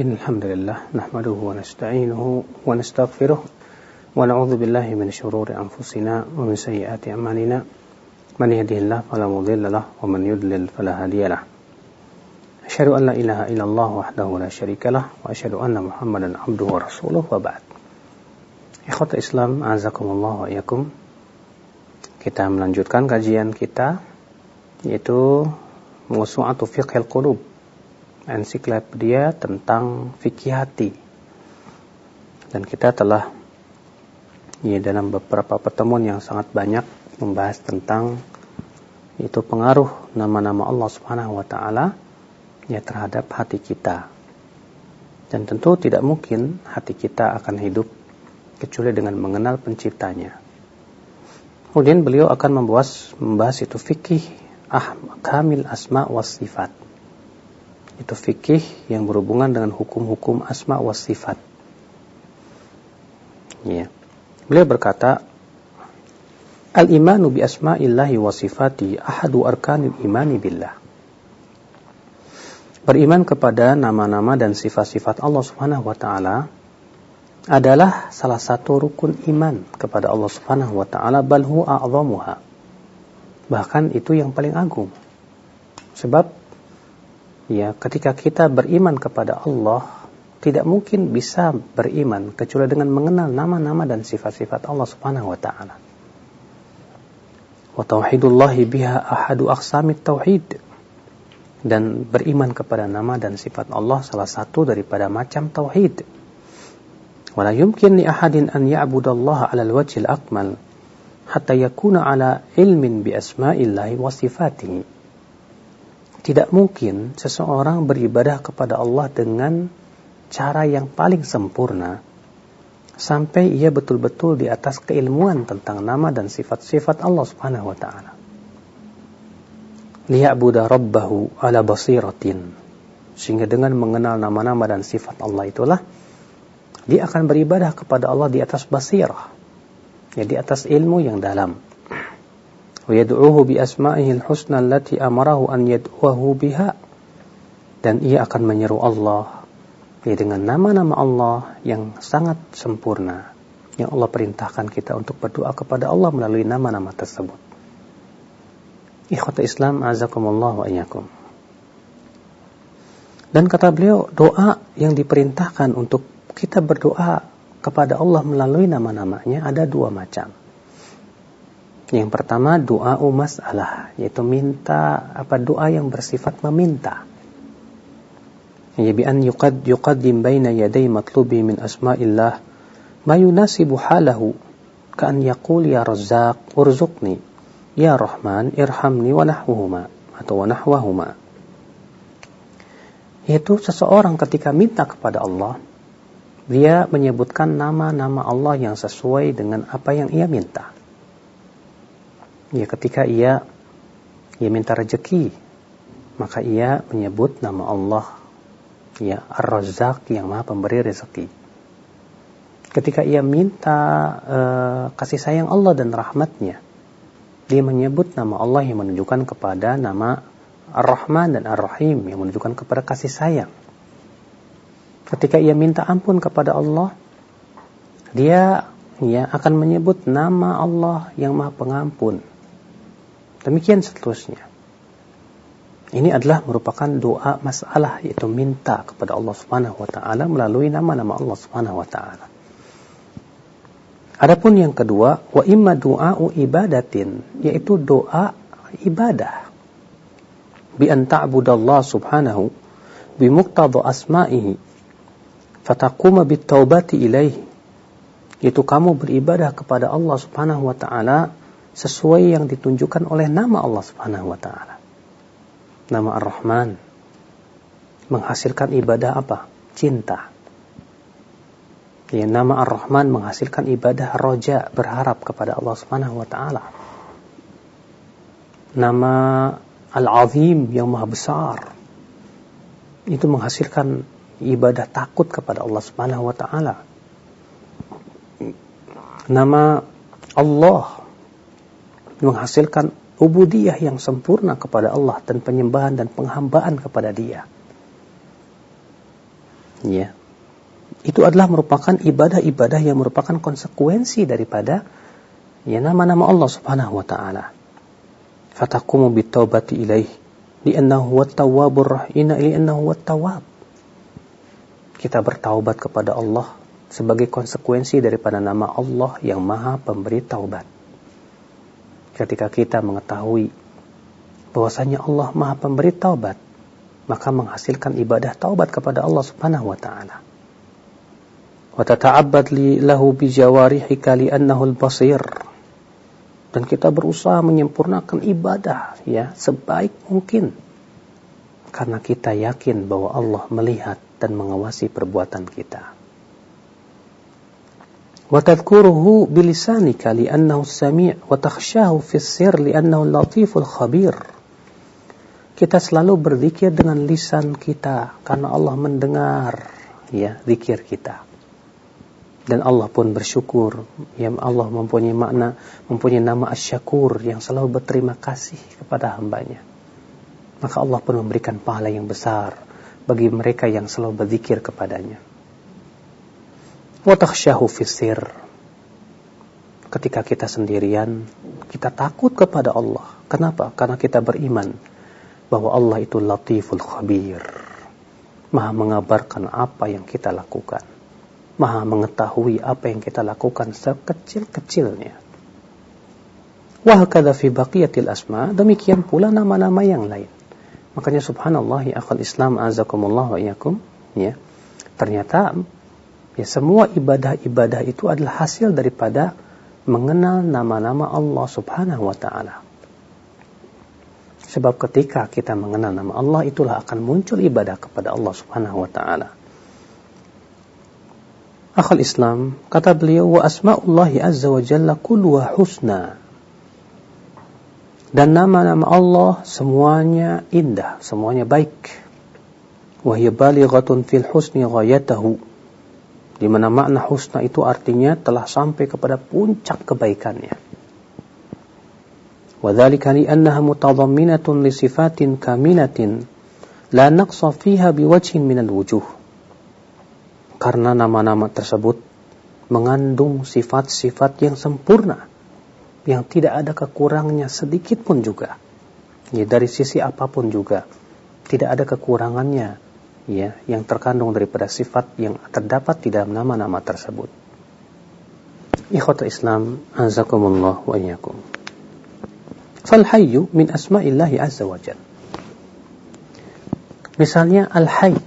إن الحمد لله نحمده ونستعينه ونستغفره ونعوذ بالله من شرور أنفسنا ومن سيئات أعمالنا من يهده الله فلا مضل له ومن يضلل فلا هادي له أشهد أن لا إله إلا الله وحده لا شريك له وأشهد أن محمدا عبده ورسوله وبعد إخوة الإسلام أعزكم الله وإياكم kita melanjutkan kajian kita yaitu Musu'atu Fiqhil Qulub Ensiklopedia tentang fikih hati. Dan kita telah ya dalam beberapa pertemuan yang sangat banyak membahas tentang itu pengaruh nama-nama Allah Subhanahu wa taala ya terhadap hati kita. Dan tentu tidak mungkin hati kita akan hidup kecuali dengan mengenal penciptanya. Kemudian beliau akan membahas, membahas itu fikih ah, kamil asma wa sifat. Itu fikih yang berhubungan dengan hukum-hukum asma wa sifat. Ya. Beliau berkata, Al-imanu bi asma'illahi wa sifati ahadu arkanil imani billah. Beriman kepada nama-nama dan sifat-sifat Allah Subhanahu wa taala adalah salah satu rukun iman kepada Allah Subhanahu wa taala bal huwa a'zamuha. Bahkan itu yang paling agung. Sebab ya ketika kita beriman kepada Allah tidak mungkin bisa beriman kecuali dengan mengenal nama-nama dan sifat-sifat Allah Subhanahu wa taala. Wa tauhidullah biha ahadu aqsamit tauhid. Dan beriman kepada nama dan sifat Allah salah satu daripada macam tauhid. Wala yumkin li ahadin an ya'budallaha 'ala al-wajhil akmal hatta yakuna 'ala ilmin bi asma'illahi wa sifatih tidak mungkin seseorang beribadah kepada Allah dengan cara yang paling sempurna sampai ia betul-betul di atas keilmuan tentang nama dan sifat-sifat Allah Subhanahu wa taala. Liya'budu rabbahu ala basiratin. Sehingga dengan mengenal nama-nama dan sifat Allah itulah dia akan beribadah kepada Allah di atas basirah ya di atas ilmu yang dalam bi asma'ihil husna allati amarahu an yad'uhu biha dan ia akan menyeru Allah ya dengan nama-nama Allah yang sangat sempurna. Yang Allah perintahkan kita untuk berdoa kepada Allah melalui nama-nama tersebut. Ikhwata Islam azakumullah wa dan kata beliau doa yang diperintahkan untuk kita berdoa kepada Allah melalui nama-namanya ada dua macam. Yang pertama doa masalah, yaitu minta apa doa yang bersifat meminta. Ya bi an yuqad yuqaddim baina yaday matlubi min asma'illah ma yunasibu halahu ka an yaqul ya razzaq urzuqni ya rahman irhamni wa nahwuhuma atau wa nahwahuma. Yaitu seseorang ketika minta kepada Allah dia menyebutkan nama-nama Allah yang sesuai dengan apa yang ia minta. Ya ketika ia ia minta rezeki, maka ia menyebut nama Allah ya Ar-Razzaq yang Maha Pemberi rezeki. Ketika ia minta uh, kasih sayang Allah dan rahmatnya, dia menyebut nama Allah yang menunjukkan kepada nama Ar-Rahman dan Ar-Rahim yang menunjukkan kepada kasih sayang. Ketika ia minta ampun kepada Allah, dia ya akan menyebut nama Allah yang Maha Pengampun. Demikian seterusnya. Ini adalah merupakan doa masalah yaitu minta kepada Allah Subhanahu wa taala melalui nama-nama Allah Subhanahu wa taala. Adapun yang kedua, wa imma du'a'u ibadatin, yaitu doa ibadah. Bi an ta'budallah subhanahu bi muqtada asma'ihi fatakuma bitaubati ilaih yaitu kamu beribadah kepada Allah Subhanahu wa taala sesuai yang ditunjukkan oleh nama Allah Subhanahu wa taala. Nama Ar-Rahman menghasilkan ibadah apa? Cinta. Ya, nama Ar-Rahman menghasilkan ibadah roja, berharap kepada Allah Subhanahu wa taala. Nama Al-Azim yang maha besar itu menghasilkan ibadah takut kepada Allah Subhanahu wa taala. Nama Allah menghasilkan ubudiyah yang sempurna kepada Allah dan penyembahan dan penghambaan kepada Dia. ya itu adalah merupakan ibadah-ibadah yang merupakan konsekuensi daripada ya nama-nama Allah Subhanahu wa taala. Fataqumu bitaubati ilaih li'annahu huwat tawwabur rahim li'annahu huwat tawwab. Kita bertaubat kepada Allah sebagai konsekuensi daripada nama Allah yang Maha Pemberi Taubat. Ketika kita mengetahui bahwasanya Allah Maha Pemberi Taubat, maka menghasilkan ibadah taubat kepada Allah Subhanahu wa taala. Wa tata'abbad li lahu bi jawarihika li'annahu al-basir. Dan kita berusaha menyempurnakan ibadah ya sebaik mungkin. Karena kita yakin bahwa Allah melihat dan mengawasi perbuatan kita. Bilisanika li'annahu sami' wa takhshahu fi sir li'annahu latiful khabir kita selalu berzikir dengan lisan kita karena Allah mendengar ya zikir kita. Dan Allah pun bersyukur ya Allah mempunyai makna mempunyai nama asyakur yang selalu berterima kasih kepada hambanya. Maka Allah pun memberikan pahala yang besar bagi mereka yang selalu berzikir kepadanya. Wa takhsyahu fisir. Ketika kita sendirian, kita takut kepada Allah. Kenapa? Karena kita beriman bahwa Allah itu latiful khabir. Maha mengabarkan apa yang kita lakukan. Maha mengetahui apa yang kita lakukan sekecil-kecilnya. Wahakadha fi baqiyatil asma, demikian pula nama-nama yang lain. Makanya subhanallah ya akal Islam azakumullah wa iyakum, ya. Ternyata ya semua ibadah-ibadah itu adalah hasil daripada mengenal nama-nama Allah Subhanahu wa taala. Sebab ketika kita mengenal nama Allah itulah akan muncul ibadah kepada Allah Subhanahu wa taala. Akhul Islam, kata beliau wa asma'ullahi azza wa jalla kulluha husna. Dan nama-nama Allah semuanya indah, semuanya baik. Wa hiya fil husni ghayatahu. Di mana makna husna itu artinya telah sampai kepada puncak kebaikannya. وذلك لأنها متضمنة لصفات sifatin لا la فيها بوجه من الوجوه. wujuh. Karena nama-nama tersebut mengandung sifat-sifat yang sempurna yang tidak ada kekurangnya sedikit pun juga. Ya, dari sisi apa pun juga tidak ada kekurangannya ya yang terkandung daripada sifat yang terdapat di dalam nama-nama tersebut ikhwata Islam azakumullah wa iyyakum Falhayyu min asma'illahi azza wa jal. Misalnya Al-Hayy.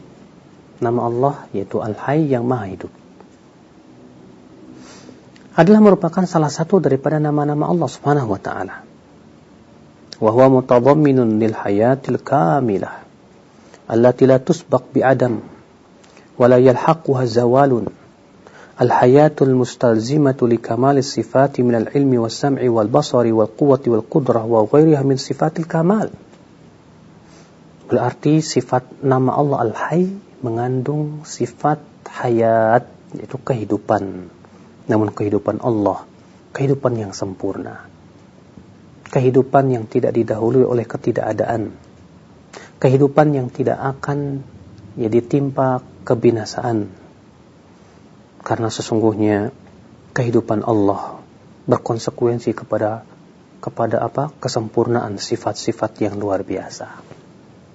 Nama Allah yaitu Al-Hayy yang maha hidup. Adalah merupakan salah satu daripada nama-nama Allah subhanahu wa ta'ala. Wahuwa mutadamminun lil hayatil kamilah. التي لا تسبق بعدم ولا يلحقها زوال. الحياة المستلزمة لكمال الصفات من العلم والسمع والبصر والقوة والقدرة وغيرها من صفات الكمال. Berarti sifat nama Allah al hayy mengandung sifat hayat yaitu kehidupan. Namun kehidupan Allah kehidupan yang sempurna. Kehidupan yang tidak didahului oleh ketidakadaan. Kehidupan yang tidak akan ya ditimpa kebinasaan karena sesungguhnya kehidupan Allah berkonsekuensi kepada kepada apa? kesempurnaan sifat-sifat yang luar biasa.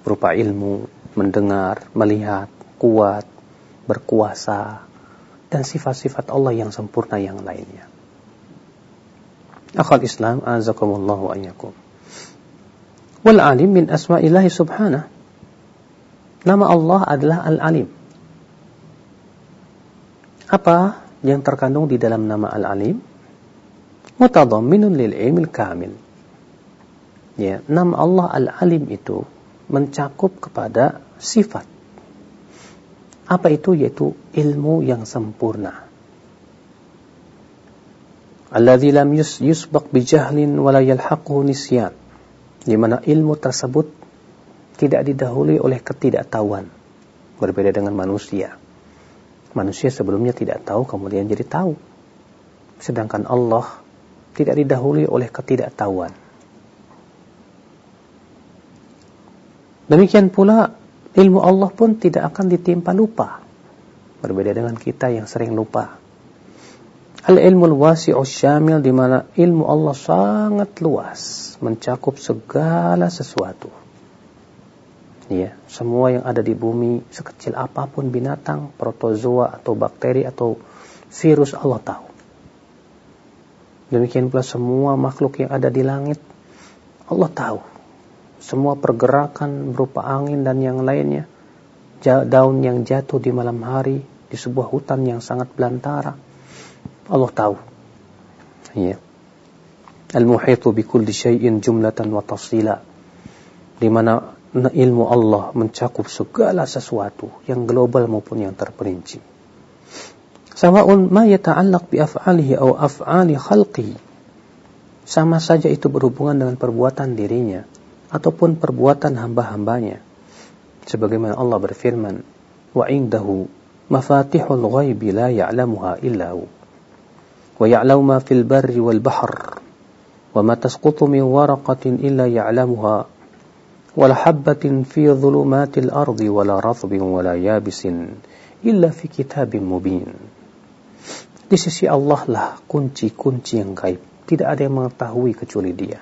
Berupa ilmu, mendengar, melihat, kuat, berkuasa, dan sifat-sifat Allah yang sempurna yang lainnya. Akhal Islam, azakumullahu wa ayyakum. Wal alim min asma'illahi subhanah. Nama Allah adalah al-alim. Apa yang terkandung di dalam nama Al-Alim? Mutadhamminun lil ilmil kamil. Ya, nama Allah Al-Alim itu mencakup kepada sifat. Apa itu? Yaitu ilmu yang sempurna. Alladzi lam yusbaq bijahlin wala yalhaquhu nisyan. Di mana ilmu tersebut tidak didahului oleh ketidaktahuan. Berbeda dengan manusia. Manusia sebelumnya tidak tahu, kemudian jadi tahu. Sedangkan Allah tidak didahului oleh ketidaktahuan. Demikian pula ilmu Allah pun tidak akan ditimpa lupa. Berbeda dengan kita yang sering lupa. Al-ilmu wasi'u syamil di mana ilmu Allah sangat luas, mencakup segala sesuatu. Ya, semua yang ada di bumi, sekecil apa pun binatang, protozoa atau bakteri atau virus Allah tahu. Demikian pula semua makhluk yang ada di langit, Allah tahu. Semua pergerakan berupa angin dan yang lainnya, daun yang jatuh di malam hari di sebuah hutan yang sangat belantara, Allah tahu. Ya. Al-muhitu bi kulli syai'in jumlatan wa tafsila. Di mana ilmu Allah mencakup segala sesuatu yang global maupun yang terperinci. Sawa'un ma yata'allaq bi af'alihi aw af'ali khalqihi. Sama saja itu berhubungan dengan perbuatan dirinya ataupun perbuatan hamba-hambanya. Sebagaimana Allah berfirman, "Wa indahu mafatihul ghaibi la ya'lamuha illa hu." ويعلم ما في البر والبحر وما تسقط من ورقة إلا يعلمها ولا حبة في ظلمات الأرض ولا رطب ولا يابس إلا في كتاب مبين Di sisi Allah lah kunci-kunci yang gaib. Tidak ada yang mengetahui kecuali dia.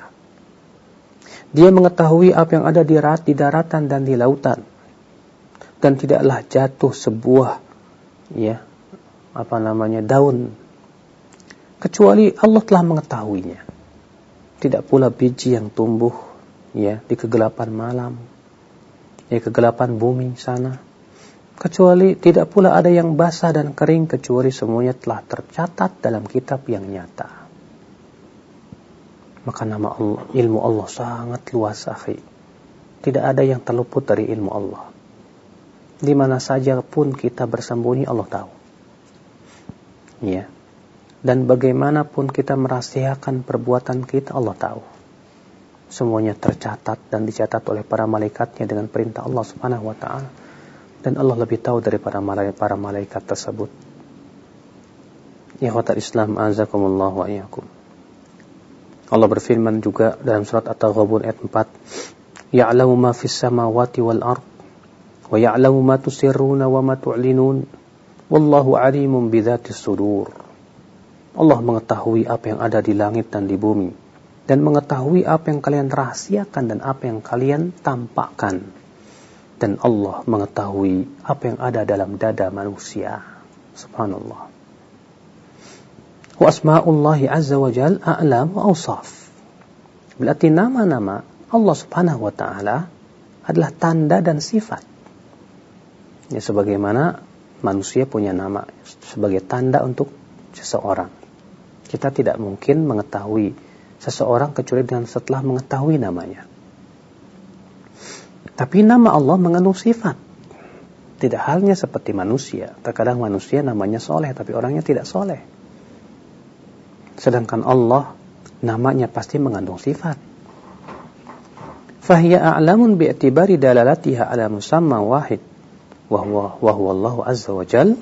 Dia mengetahui apa yang ada di, rat, di daratan dan di lautan. Dan tidaklah jatuh sebuah ya apa namanya daun kecuali Allah telah mengetahuinya. Tidak pula biji yang tumbuh ya di kegelapan malam, ya kegelapan bumi sana. Kecuali tidak pula ada yang basah dan kering kecuali semuanya telah tercatat dalam kitab yang nyata. Maka nama Allah, ilmu Allah sangat luas, akhi. Tidak ada yang terluput dari ilmu Allah. Di mana saja pun kita bersembunyi, Allah tahu. Ya. Dan bagaimanapun kita merahasiakan perbuatan kita, Allah tahu. Semuanya tercatat dan dicatat oleh para malaikatnya dengan perintah Allah subhanahu wa ta'ala. Dan Allah lebih tahu daripada para malaikat tersebut. Ikhwatal Islam azakumullah wa. Allah berfirman juga dalam surat At-Taghabun ayat 4. Ya'lamu ma fis samawati wal ard wa ya'lamu ma tusirruna wa ma tu'linun wallahu alimun bidzatis sudur. Allah mengetahui apa yang ada di langit dan di bumi dan mengetahui apa yang kalian rahasiakan dan apa yang kalian tampakkan. Dan Allah mengetahui apa yang ada dalam dada manusia. Subhanallah. Wa asma'ullahi azza wa jal a'lam wa awsaf. Berarti nama-nama Allah subhanahu wa ta'ala adalah tanda dan sifat. Ya sebagaimana manusia punya nama sebagai tanda untuk seseorang kita tidak mungkin mengetahui seseorang kecuali dengan setelah mengetahui namanya. Tapi nama Allah mengandung sifat. Tidak halnya seperti manusia. Terkadang manusia namanya soleh, tapi orangnya tidak soleh. Sedangkan Allah namanya pasti mengandung sifat. Fahiyya a'lamun bi'tibari dalalatiha ala musamma wahid. Wahuwa, wahuwa Allah azza wa jalla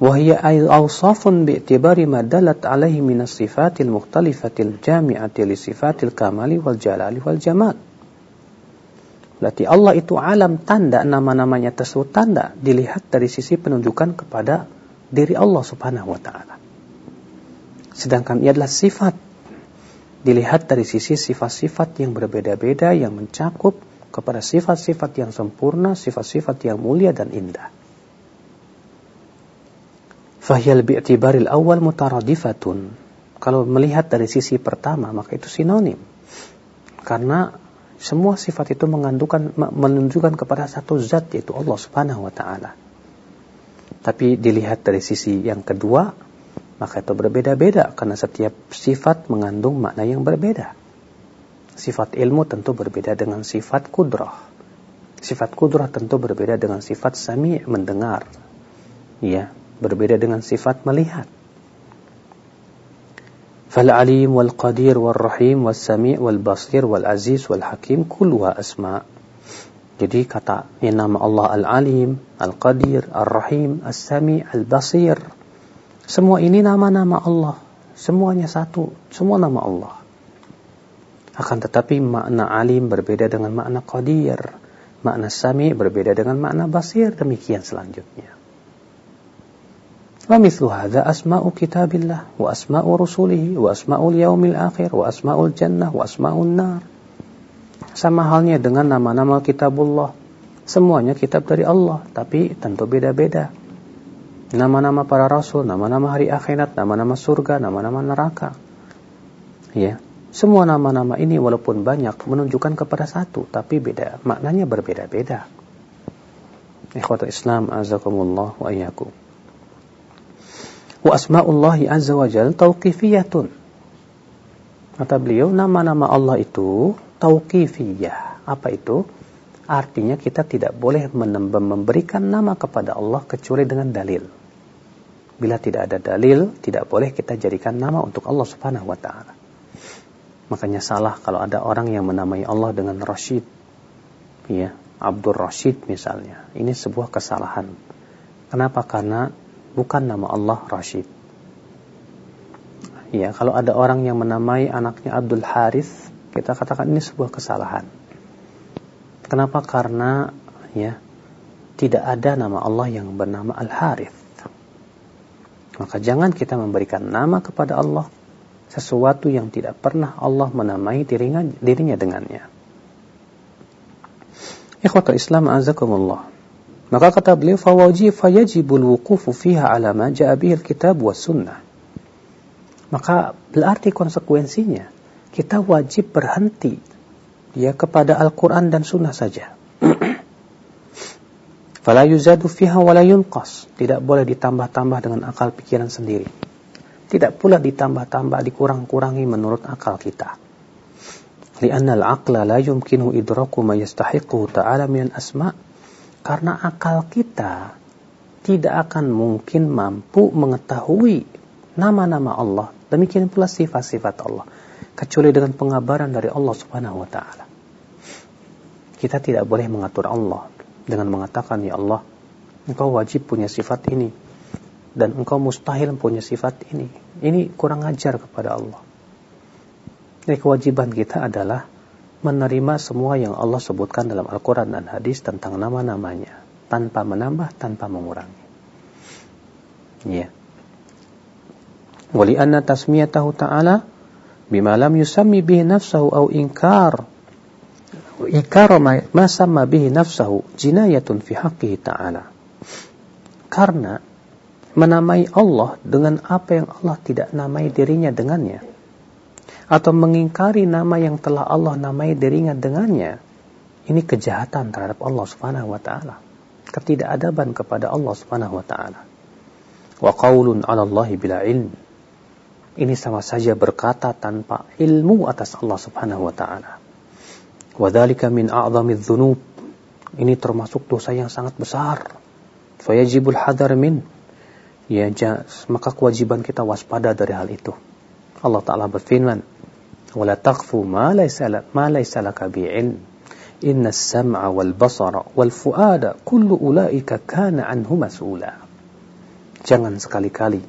وهي أوصاف باعتبار ما دلت عليه من الصفات المختلفة الجامعة لصفات الكمال والجلال والجمال Berarti Allah itu alam tanda nama-namanya tersebut tanda dilihat dari sisi penunjukan kepada diri Allah Subhanahu wa taala. Sedangkan ia adalah sifat dilihat dari sisi sifat-sifat yang berbeda-beda yang mencakup kepada sifat-sifat yang sempurna, sifat-sifat yang mulia dan indah fahyal bi'tibaril awal mutaradifatun. Kalau melihat dari sisi pertama, maka itu sinonim. Karena semua sifat itu mengandungkan menunjukkan kepada satu zat yaitu Allah Subhanahu wa taala. Tapi dilihat dari sisi yang kedua, maka itu berbeda-beda karena setiap sifat mengandung makna yang berbeda. Sifat ilmu tentu berbeda dengan sifat kudrah. Sifat kudrah tentu berbeda dengan sifat sami' mendengar. Ya, berbeda dengan sifat melihat. Fal-alim wal-qadir wal-rahim wal-sami' wal-basir wal-aziz wal-hakim kulluha asma' Jadi kata yang nama Allah Al-Alim, Al-Qadir, Al-Rahim, Al-Sami, Al-Basir. Semua ini nama-nama Allah. Semuanya satu. Semua nama Allah. Akan tetapi makna alim berbeda dengan makna qadir. Makna sami berbeda dengan makna basir. Demikian selanjutnya. Wa mithlu hadza asma'u kitabillah wa asma'u rusulihi wa asma'ul yaumil akhir wa asma'ul jannah wa asma'un. Sama halnya dengan nama-nama kitabullah. Semuanya kitab dari Allah, tapi tentu beda-beda. Nama-nama para rasul, nama-nama hari akhirat, nama-nama surga, nama-nama neraka. Ya. Semua nama-nama ini walaupun banyak menunjukkan kepada satu, tapi beda, maknanya berbeda-beda. Ikhwatul Islam azakumullah wa iyyakum. Wa asma'ullahi azza wa jal tauqifiyatun. Kata beliau, nama-nama Allah itu tauqifiyah. Apa itu? Artinya kita tidak boleh memberikan nama kepada Allah kecuali dengan dalil. Bila tidak ada dalil, tidak boleh kita jadikan nama untuk Allah Subhanahu wa taala. Makanya salah kalau ada orang yang menamai Allah dengan Rashid. Ya, Abdul Rashid misalnya. Ini sebuah kesalahan. Kenapa? Karena bukan nama Allah Rashid. Ya, kalau ada orang yang menamai anaknya Abdul Harith, kita katakan ini sebuah kesalahan. Kenapa? Karena ya tidak ada nama Allah yang bernama Al Harith. Maka jangan kita memberikan nama kepada Allah sesuatu yang tidak pernah Allah menamai dirinya, dirinya dengannya. Ikhwatul Islam azakumullah. Maka kata beliau, fawajib fayajibul wukufu fiha ala ma ja'a kitab wa sunnah. Maka berarti konsekuensinya kita wajib berhenti ya kepada Al-Qur'an dan sunnah saja. Fala yuzadu fiha wa la yunqas. Tidak boleh ditambah-tambah dengan akal pikiran sendiri. Tidak pula ditambah-tambah dikurang-kurangi menurut akal kita. Lianna al-aqla la yumkinu idraku ma yastahiqu ta'ala min asma' Karena akal kita tidak akan mungkin mampu mengetahui nama-nama Allah. Demikian pula sifat-sifat Allah. Kecuali dengan pengabaran dari Allah subhanahu wa ta'ala. Kita tidak boleh mengatur Allah dengan mengatakan, Ya Allah, engkau wajib punya sifat ini. Dan engkau mustahil punya sifat ini. Ini kurang ajar kepada Allah. Jadi kewajiban kita adalah menerima semua yang Allah sebutkan dalam Al-Quran dan hadis tentang nama-namanya tanpa menambah, tanpa mengurangi. Ya. Wali anna tasmiyatahu ta'ala bima lam yusammi bihi nafsahu au inkar inkar ma samma bihi nafsahu jinayatun fi haqqihi ta'ala. Karena menamai Allah dengan apa yang Allah tidak namai dirinya dengannya atau mengingkari nama yang telah Allah namai dirinya dengannya, ini kejahatan terhadap Allah Subhanahu wa taala. Ketidakadaban kepada Allah Subhanahu wa taala. Wa qaulun 'ala Allah bila ilm. Ini sama saja berkata tanpa ilmu atas Allah Subhanahu wa taala. Wa dzalika min a'dhamidz dzunub. Ini termasuk dosa yang sangat besar. Fayajibul hadar min. Ya, maka kewajiban kita waspada dari hal itu. Allah Ta'ala berfirman, ولا تقف ما ليس ما ليس لك بعلم إن السمع والبصر والفؤاد كل أولئك كان عنه مسؤولا jangan sekali-kali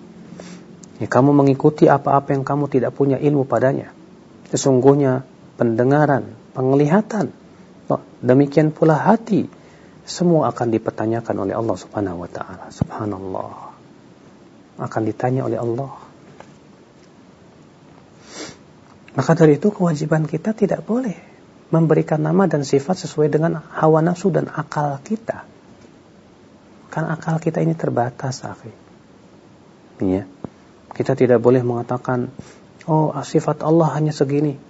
ya, kamu mengikuti apa-apa yang kamu tidak punya ilmu padanya sesungguhnya pendengaran penglihatan demikian pula hati semua akan dipertanyakan oleh Allah Subhanahu wa taala subhanallah akan ditanya oleh Allah maka dari itu kewajiban kita tidak boleh memberikan nama dan sifat sesuai dengan hawa nafsu dan akal kita. Karena akal kita ini terbatas, akhi. Ya. Kita tidak boleh mengatakan, oh sifat Allah hanya segini.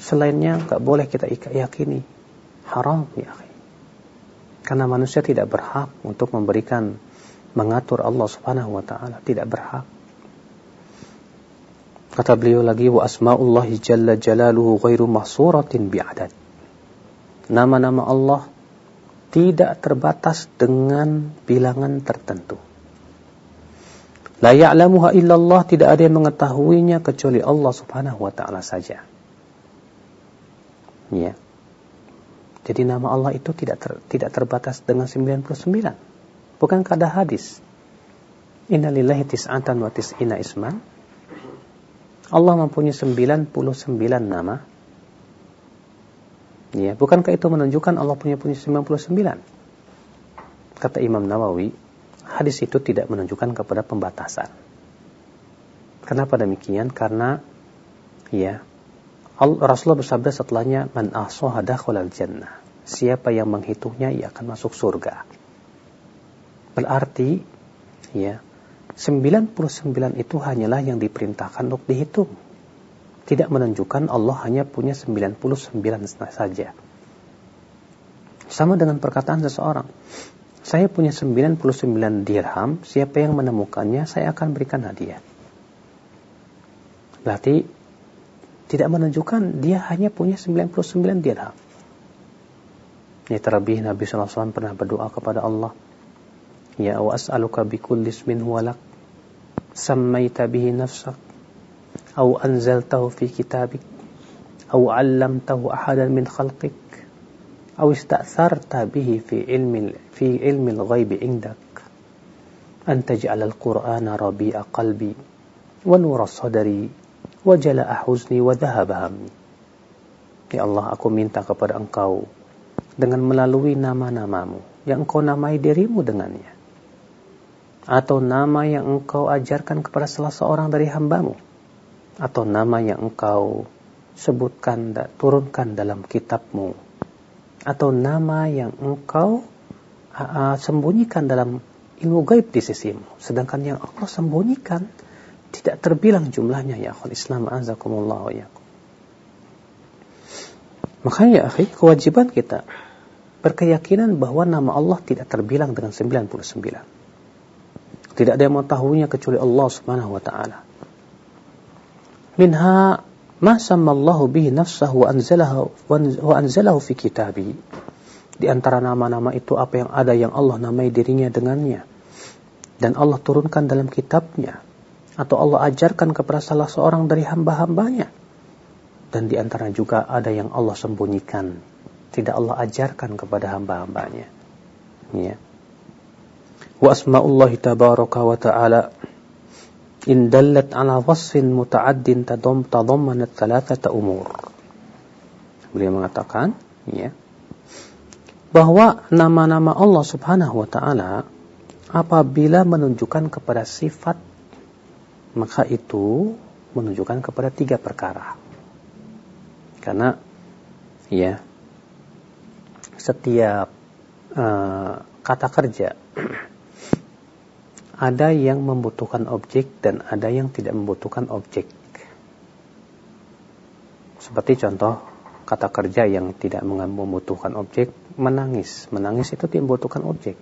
Selainnya nggak boleh kita yakini. Haram, ya akhi. Karena manusia tidak berhak untuk memberikan mengatur Allah Subhanahu wa taala, tidak berhak. Kata beliau lagi wa asmaullahi jalla jalaluhu ghairu mahsuratin bi'adad. Nama-nama Allah tidak terbatas dengan bilangan tertentu. La ya'lamuha illallah tidak ada yang mengetahuinya kecuali Allah Subhanahu wa taala saja. Ya. Jadi nama Allah itu tidak ter, tidak terbatas dengan 99. Bukankah ada hadis? Innalillahi tis'atan wa tis'ina isman Allah mempunyai 99 nama. Ya, bukankah itu menunjukkan Allah punya punya 99? Kata Imam Nawawi, hadis itu tidak menunjukkan kepada pembatasan. Kenapa demikian? Karena ya Rasulullah bersabda setelahnya man ahsaha jannah. Siapa yang menghitungnya ia akan masuk surga. Berarti ya 99 itu hanyalah yang diperintahkan untuk dihitung. Tidak menunjukkan Allah hanya punya 99 saja. Sama dengan perkataan seseorang. Saya punya 99 dirham, siapa yang menemukannya saya akan berikan hadiah. Berarti tidak menunjukkan dia hanya punya 99 dirham. Ini terlebih Nabi SAW pernah berdoa kepada Allah. Ya wa as'aluka bi kulli ismin huwa sammaita bihi nafsak aw anzaltahu fi kitabik aw 'allamtahu ahadan min khalqik aw ista'tharta bihi fi ilmi fi ilmi al-ghaib 'indak an taj'al al-qur'ana rabi'a qalbi wa nura sadri wa jala'a huzni wa dhahaba hammi Ya Allah aku minta kepada engkau dengan melalui nama-namamu yang engkau namai dirimu dengannya. Atau nama yang engkau ajarkan kepada salah seorang dari hambamu. Atau nama yang engkau sebutkan, dan turunkan dalam kitabmu. Atau nama yang engkau sembunyikan dalam ilmu gaib di sisimu. Sedangkan yang Allah sembunyikan tidak terbilang jumlahnya ya akhul Islam azakumullah yakum. Makanya ya akhi, kewajiban kita berkeyakinan bahwa nama Allah tidak terbilang dengan 99. Tidak ada yang mengetahuinya kecuali Allah Subhanahu wa taala. Minha ma sammallahu bihi nafsahu wa anzalahu wa anzalahu fi kitabi. Di antara nama-nama itu apa yang ada yang Allah namai dirinya dengannya dan Allah turunkan dalam kitabnya atau Allah ajarkan kepada salah seorang dari hamba-hambanya dan di antara juga ada yang Allah sembunyikan tidak Allah ajarkan kepada hamba-hambanya. Ya. Asma'ullahi tabaraka wa ta'ala in dallat ala wasfin muta'addin tadom tadammanat thalathata umur. Beliau mengatakan, ya, bahwa nama-nama Allah Subhanahu wa taala apabila menunjukkan kepada sifat maka itu menunjukkan kepada tiga perkara. Karena ya setiap uh, kata kerja ada yang membutuhkan objek dan ada yang tidak membutuhkan objek. Seperti contoh kata kerja yang tidak membutuhkan objek, menangis. Menangis itu tidak membutuhkan objek.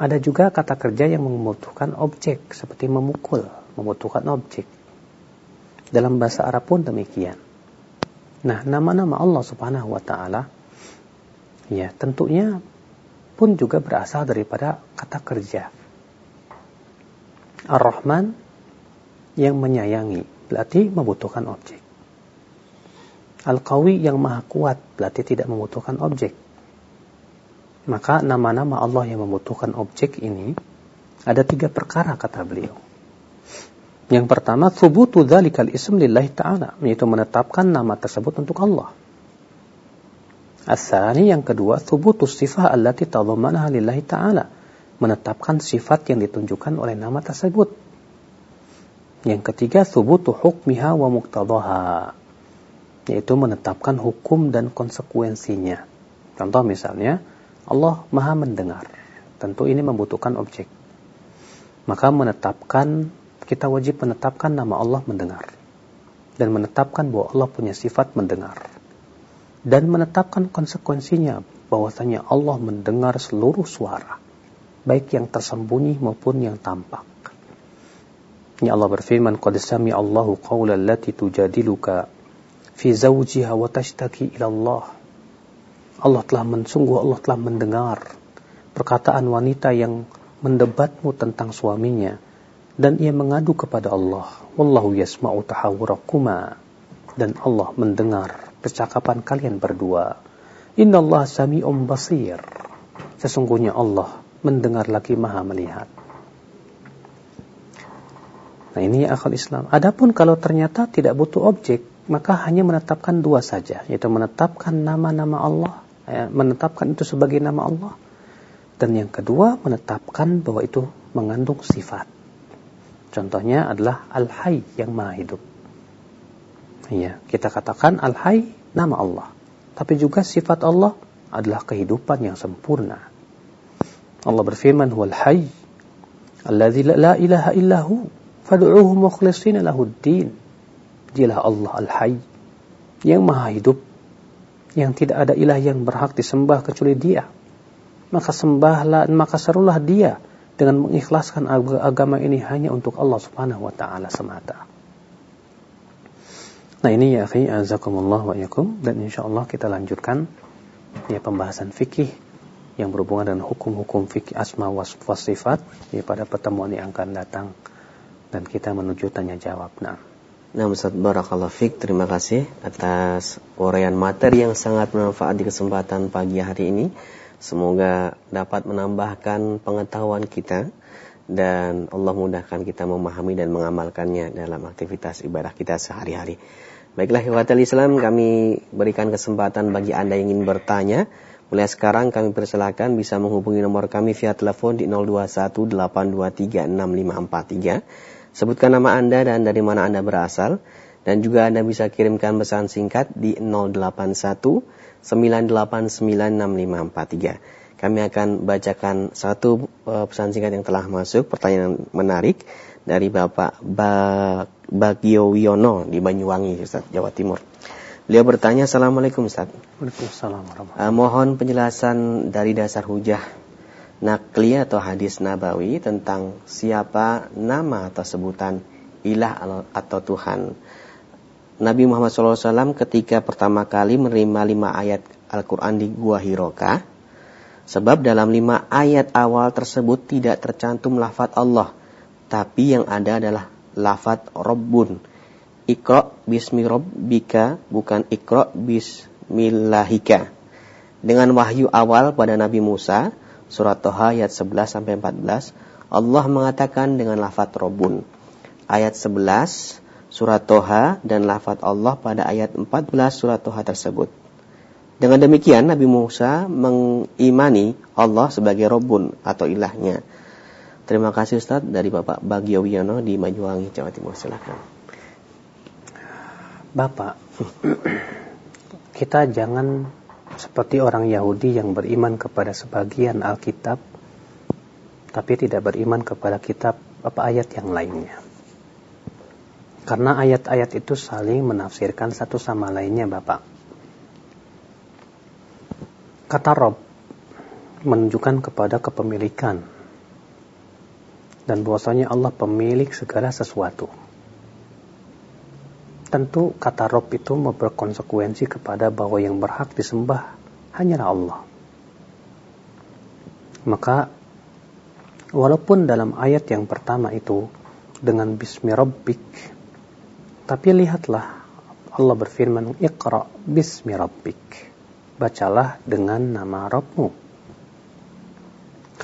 Ada juga kata kerja yang membutuhkan objek, seperti memukul, membutuhkan objek. Dalam bahasa Arab pun demikian. Nah, nama-nama Allah Subhanahu wa taala ya, tentunya pun juga berasal daripada kata kerja. Ar-Rahman yang menyayangi berarti membutuhkan objek. Al-Qawi yang maha kuat berarti tidak membutuhkan objek. Maka nama-nama Allah yang membutuhkan objek ini ada tiga perkara kata beliau. Yang pertama, thubutu dzalikal ism lillahi ta'ala, yaitu menetapkan nama tersebut untuk Allah. Asani yang kedua, thubutu sifah allati tadhammanaha lillahi ta'ala, menetapkan sifat yang ditunjukkan oleh nama tersebut. Yang ketiga, thubutu hukmiha wa muqtadaha, yaitu menetapkan hukum dan konsekuensinya. Contoh misalnya, Allah Maha mendengar. Tentu ini membutuhkan objek. Maka menetapkan kita wajib menetapkan nama Allah mendengar dan menetapkan bahwa Allah punya sifat mendengar dan menetapkan konsekuensinya bahwasanya Allah mendengar seluruh suara baik yang tersembunyi maupun yang tampak. Ini Allah berfirman, "Qad sami'a Allahu qawla allati tujadiluka fi zawjiha wa tashtaki ila Allah." Allah telah mensungguh Allah telah mendengar perkataan wanita yang mendebatmu tentang suaminya dan ia mengadu kepada Allah wallahu yasma'u tahawurakuma dan Allah mendengar percakapan kalian berdua. Innallaha sami'un basir. Sesungguhnya Allah mendengar lagi maha melihat. Nah ini akal Islam. Adapun kalau ternyata tidak butuh objek maka hanya menetapkan dua saja yaitu menetapkan nama-nama Allah ya, menetapkan itu sebagai nama Allah. Dan yang kedua, menetapkan bahwa itu mengandung sifat. Contohnya adalah Al-Hayy yang maha hidup. Ya, kita katakan Al-Hayy nama Allah. Tapi juga sifat Allah adalah kehidupan yang sempurna. Allah berfirman, "Huwal Hayy alladzi la ilaha illahu fad'uuhu mukhlishina lahuddin." Dialah Allah Al-Hayy yang maha hidup, yang tidak ada ilah yang berhak disembah kecuali Dia. Maka sembahlah, maka serulah Dia dengan mengikhlaskan agama ini hanya untuk Allah Subhanahu wa taala semata. Nah ini ya akhi azakumullah wa yakum dan insyaallah kita lanjutkan ya pembahasan fikih yang berhubungan dengan hukum-hukum fikih asma wa sifat ya pada pertemuan yang akan datang dan kita menuju tanya jawab. Nah. Nah Ustaz Barakallah Fik, terima kasih atas uraian materi yang sangat bermanfaat di kesempatan pagi hari ini. Semoga dapat menambahkan pengetahuan kita dan Allah mudahkan kita memahami dan mengamalkannya dalam aktivitas ibadah kita sehari-hari. Baiklah Hiwatul Islam, kami berikan kesempatan bagi Anda yang ingin bertanya. Mulai sekarang kami persilakan bisa menghubungi nomor kami via telepon di 0218236543. Sebutkan nama Anda dan dari mana Anda berasal. Dan juga Anda bisa kirimkan pesan singkat di 081 9896543. Kami akan bacakan satu uh, pesan singkat yang telah masuk, pertanyaan menarik dari Bapak ba Bagio Wiono di Banyuwangi, Ustaz, Jawa Timur. Beliau bertanya, Assalamualaikum Ustaz. Waalaikumsalam uh, Mohon penjelasan dari dasar hujah nakli atau hadis nabawi tentang siapa nama atau sebutan ilah atau Tuhan Nabi Muhammad SAW ketika pertama kali menerima lima ayat Al-Quran di Gua Hiroka. Sebab dalam lima ayat awal tersebut tidak tercantum lafat Allah. Tapi yang ada adalah lafat Rabbun. Ikro bismi rabbika bukan ikro bismillahika. Dengan wahyu awal pada Nabi Musa, surat Toha ayat 11 sampai 14, Allah mengatakan dengan lafat Rabbun. Ayat 11 surat Toha dan lafaz Allah pada ayat 14 surat Toha tersebut. Dengan demikian Nabi Musa mengimani Allah sebagai Robun atau ilahnya. Terima kasih Ustaz dari Bapak Bagio Wiono di Majuwangi, Jawa Timur. Silakan. Bapak, kita jangan seperti orang Yahudi yang beriman kepada sebagian Alkitab, tapi tidak beriman kepada kitab apa ayat yang lainnya. Karena ayat-ayat itu saling menafsirkan satu sama lainnya Bapak. Kata Rob menunjukkan kepada kepemilikan dan bahwasanya Allah pemilik segala sesuatu. Tentu kata Rob itu berkonsekuensi kepada bahwa yang berhak disembah hanyalah Allah. Maka walaupun dalam ayat yang pertama itu dengan bismi rabbik tapi lihatlah Allah berfirman, Iqra bismi rabbik. Bacalah dengan nama Rabbmu.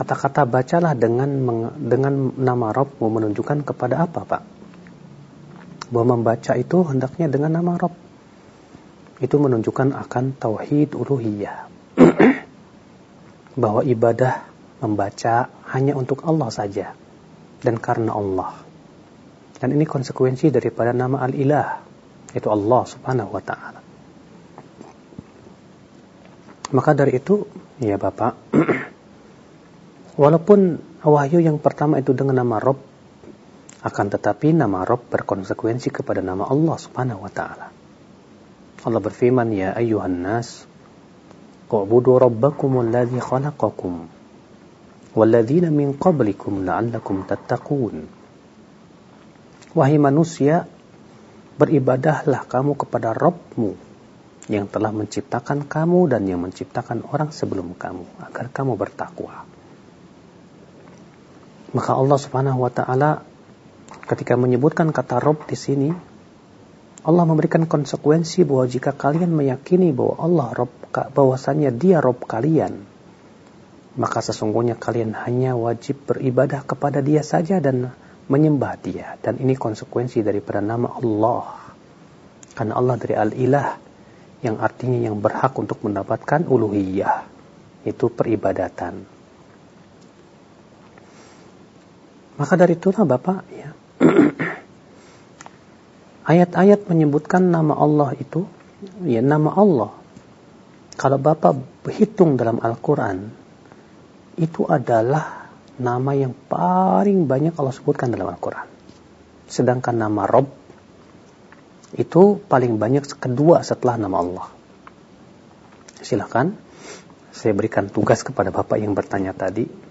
Kata-kata bacalah dengan dengan nama Rabbmu menunjukkan kepada apa, Pak? Bahwa membaca itu hendaknya dengan nama Rabb. Itu menunjukkan akan tauhid uluhiyah. Bahwa ibadah membaca hanya untuk Allah saja dan karena Allah dan ini konsekuensi daripada nama Al-Ilah, yaitu Allah Subhanahu wa taala. Maka dari itu, ya Bapak, walaupun wahyu yang pertama itu dengan nama Rob, akan tetapi nama Rob berkonsekuensi kepada nama Allah Subhanahu wa taala. Allah berfirman, "Ya ayyuhan nas, u'budu rabbakum alladhi khalaqakum walladzina min qablikum la'allakum tattaqun." Wahai manusia, beribadahlah kamu kepada Robmu yang telah menciptakan kamu dan yang menciptakan orang sebelum kamu agar kamu bertakwa. Maka Allah Subhanahu wa taala ketika menyebutkan kata Rob di sini Allah memberikan konsekuensi bahwa jika kalian meyakini bahwa Allah Rob bahwasanya Dia Rob kalian maka sesungguhnya kalian hanya wajib beribadah kepada Dia saja dan menyembah dia. Dan ini konsekuensi daripada nama Allah. Karena Allah dari al-ilah yang artinya yang berhak untuk mendapatkan uluhiyah itu peribadatan Maka dari itulah Bapak ya. Ayat-ayat menyebutkan nama Allah itu ya nama Allah. Kalau Bapak hitung dalam Al-Qur'an itu adalah nama yang paling banyak Allah sebutkan dalam Al-Qur'an. Sedangkan nama Rob itu paling banyak kedua setelah nama Allah. Silahkan saya berikan tugas kepada Bapak yang bertanya tadi.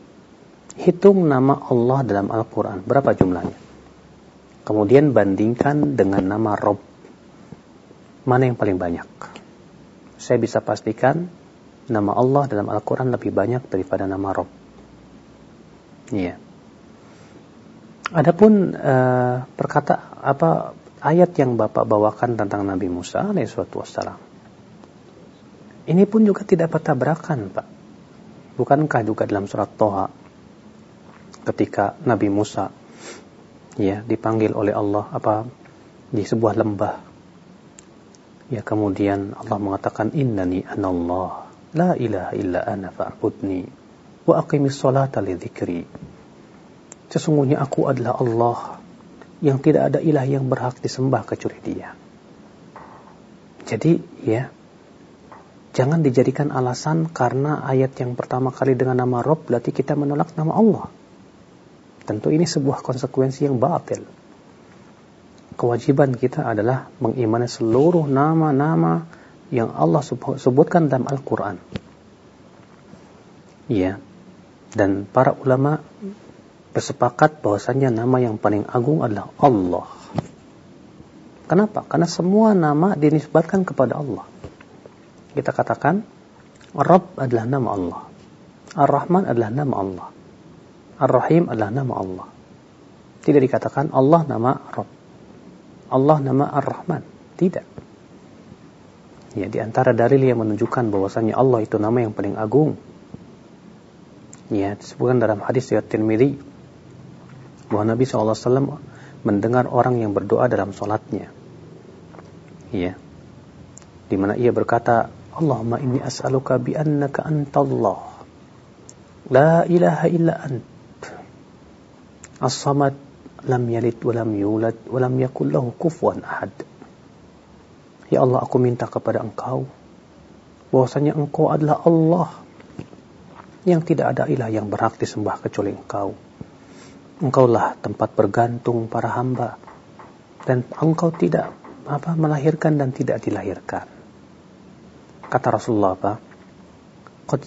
Hitung nama Allah dalam Al-Quran. Berapa jumlahnya? Kemudian bandingkan dengan nama Rob. Mana yang paling banyak? Saya bisa pastikan nama Allah dalam Al-Quran lebih banyak daripada nama Rob. Iya. Adapun uh, perkata apa ayat yang Bapak bawakan tentang Nabi Musa alaihissalam ini pun juga tidak bertabrakan, Pak. Bukankah juga dalam surat Toha ketika Nabi Musa ya dipanggil oleh Allah apa di sebuah lembah. Ya kemudian Allah mengatakan innani anallah la ilaha illa ana fa'budni wa aqimis salata li dzikri. Sesungguhnya aku adalah Allah yang tidak ada ilah yang berhak disembah kecuali Dia. Jadi ya Jangan dijadikan alasan karena ayat yang pertama kali dengan nama Rob berarti kita menolak nama Allah. Tentu ini sebuah konsekuensi yang batil. Kewajiban kita adalah mengimani seluruh nama-nama yang Allah sebutkan dalam Al-Quran. Iya. Dan para ulama bersepakat bahwasanya nama yang paling agung adalah Allah. Kenapa? Karena semua nama dinisbatkan kepada Allah kita katakan Rabb adalah nama Allah. Ar-Rahman adalah nama Allah. Ar-Rahim adalah nama Allah. Tidak dikatakan Allah nama Rabb. Allah nama Ar-Rahman. Tidak. Ya, di antara dalil yang menunjukkan bahwasanya Allah itu nama yang paling agung. Ya, disebutkan dalam hadis riwayat Tirmidzi bahwa Nabi SAW mendengar orang yang berdoa dalam solatnya. Ya. Di mana ia berkata, Allahumma inni as'aluka bi annaka antallah la ilaha illa ant as-samad lam yalid wa lam yulad wa lam yakul lahu kufuwan ahad. Ya Allah aku minta kepada engkau bahwasanya engkau adalah Allah yang tidak ada ilah yang berhak disembah kecuali engkau. Engkaulah tempat bergantung para hamba dan engkau tidak apa melahirkan dan tidak dilahirkan. Kata Rasulullah apa?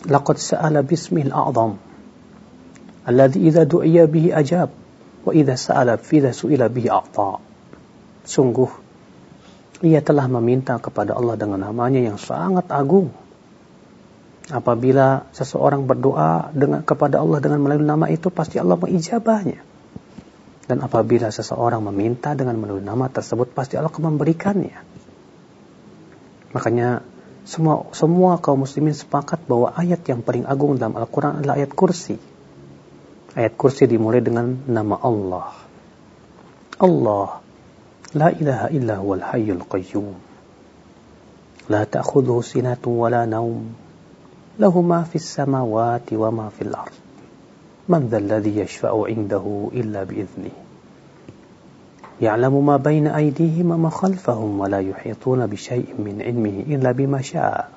Laqad sa'ala bismil a'zam alladhi idza du'iya bihi ajab wa idza sa'ala fi su'ila bihi a'ta. Sungguh ia telah meminta kepada Allah dengan namanya yang sangat agung. Apabila seseorang berdoa dengan kepada Allah dengan melalui nama itu pasti Allah mengijabahnya. Dan apabila seseorang meminta dengan melalui nama tersebut pasti Allah akan memberikannya. Makanya semua semua kaum muslimin sepakat bahwa ayat yang paling agung dalam Al-Quran adalah ayat kursi. Ayat kursi dimulai dengan nama Allah. Allah. La ilaha illa huwal hayyul qayyum. La ta'khudhu sinatu wa la naum. Lahu ma fis samawati wa ma fil ard. Man dhal ladhi yashfa'u indahu illa bi'idhnihi. يعلم ما بين أيديهم وما خلفهم ولا يحيطون بشيء من علمه إلا بما شاء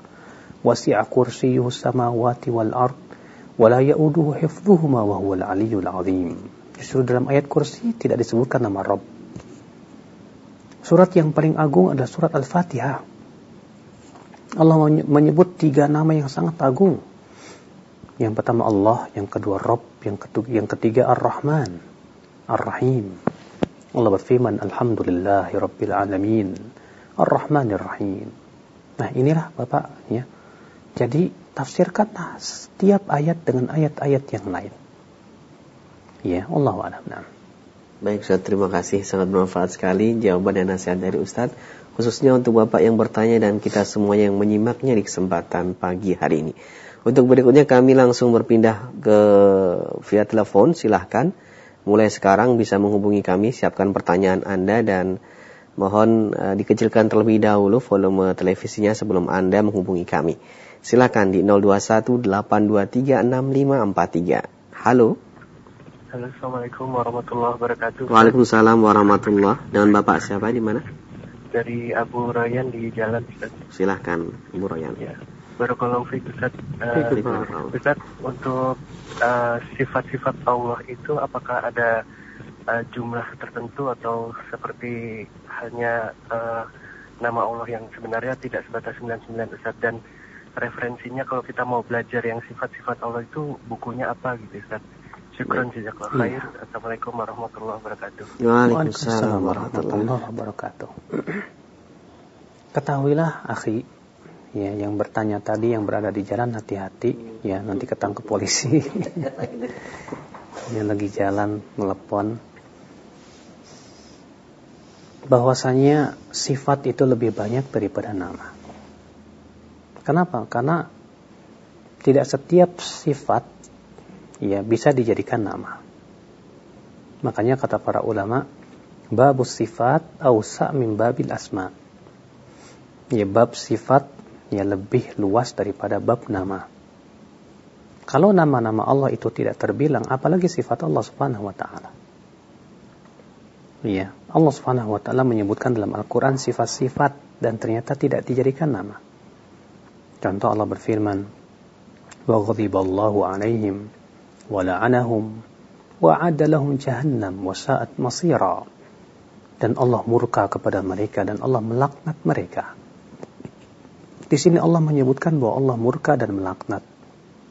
وسع كرسيه السماوات والأرض wala ya'uduhu hifdhuhuma wa huwal aliyyul azim. Justru dalam ayat kursi tidak disebutkan nama Rob. Surat yang paling agung adalah surat Al-Fatihah. Allah menyebut tiga nama yang sangat agung. Yang pertama Allah, yang kedua Rob, yang ketiga, yang ketiga Ar-Rahman, Ar-Rahim. Allah berfirman, Alhamdulillahi Rabbil Alamin, Ar-Rahmanir Rahim. Nah inilah Bapak ya. Jadi tafsirkanlah setiap ayat dengan ayat-ayat yang lain Ya Allah a'lam. Baik Ustaz, terima kasih sangat bermanfaat sekali jawaban dan nasihat dari Ustaz khususnya untuk Bapak yang bertanya dan kita semuanya yang menyimaknya di kesempatan pagi hari ini. Untuk berikutnya kami langsung berpindah ke via telepon silahkan mulai sekarang bisa menghubungi kami, siapkan pertanyaan Anda dan mohon uh, dikecilkan terlebih dahulu volume televisinya sebelum Anda menghubungi kami. Silakan di 0218236543. Halo. Halo, Assalamualaikum warahmatullahi wabarakatuh. Waalaikumsalam warahmatullahi Dengan Bapak siapa di mana? Dari Abu Rayyan di Jalan Ustaz. Silahkan Abu Rayyan. Ya. Barakallahu fiik Ustaz. Uh, Ustaz, untuk uh, sifat-sifat Allah itu apakah ada uh, jumlah tertentu atau seperti hanya uh, nama Allah yang sebenarnya tidak sebatas 99 Ustaz dan referensinya kalau kita mau belajar yang sifat-sifat Allah itu bukunya apa gitu Ustaz? Syukran jazakallah khair. Iya. Assalamualaikum warahmatullahi wabarakatuh. Waalaikumsalam warahmatullahi wabarakatuh. Ketahuilah akhi ya yang bertanya tadi yang berada di jalan hati-hati ya nanti ketangkep polisi. yang lagi jalan melepon bahwasanya sifat itu lebih banyak daripada nama. Kenapa? Karena tidak setiap sifat ya bisa dijadikan nama. Makanya kata para ulama, babus sifat ausa min babil asma. Ya bab sifat ya lebih luas daripada bab nama. Kalau nama-nama Allah itu tidak terbilang, apalagi sifat Allah Subhanahu wa taala. Ya, Allah Subhanahu wa taala menyebutkan dalam Al-Qur'an sifat-sifat dan ternyata tidak dijadikan nama. Contoh Allah berfirman, "Wa ghadiballahu 'alaihim ولعنهم وعد لهم جهنم وساءت مصيرا dan Allah murka kepada mereka dan Allah melaknat mereka. Di sini Allah menyebutkan bahwa Allah murka dan melaknat.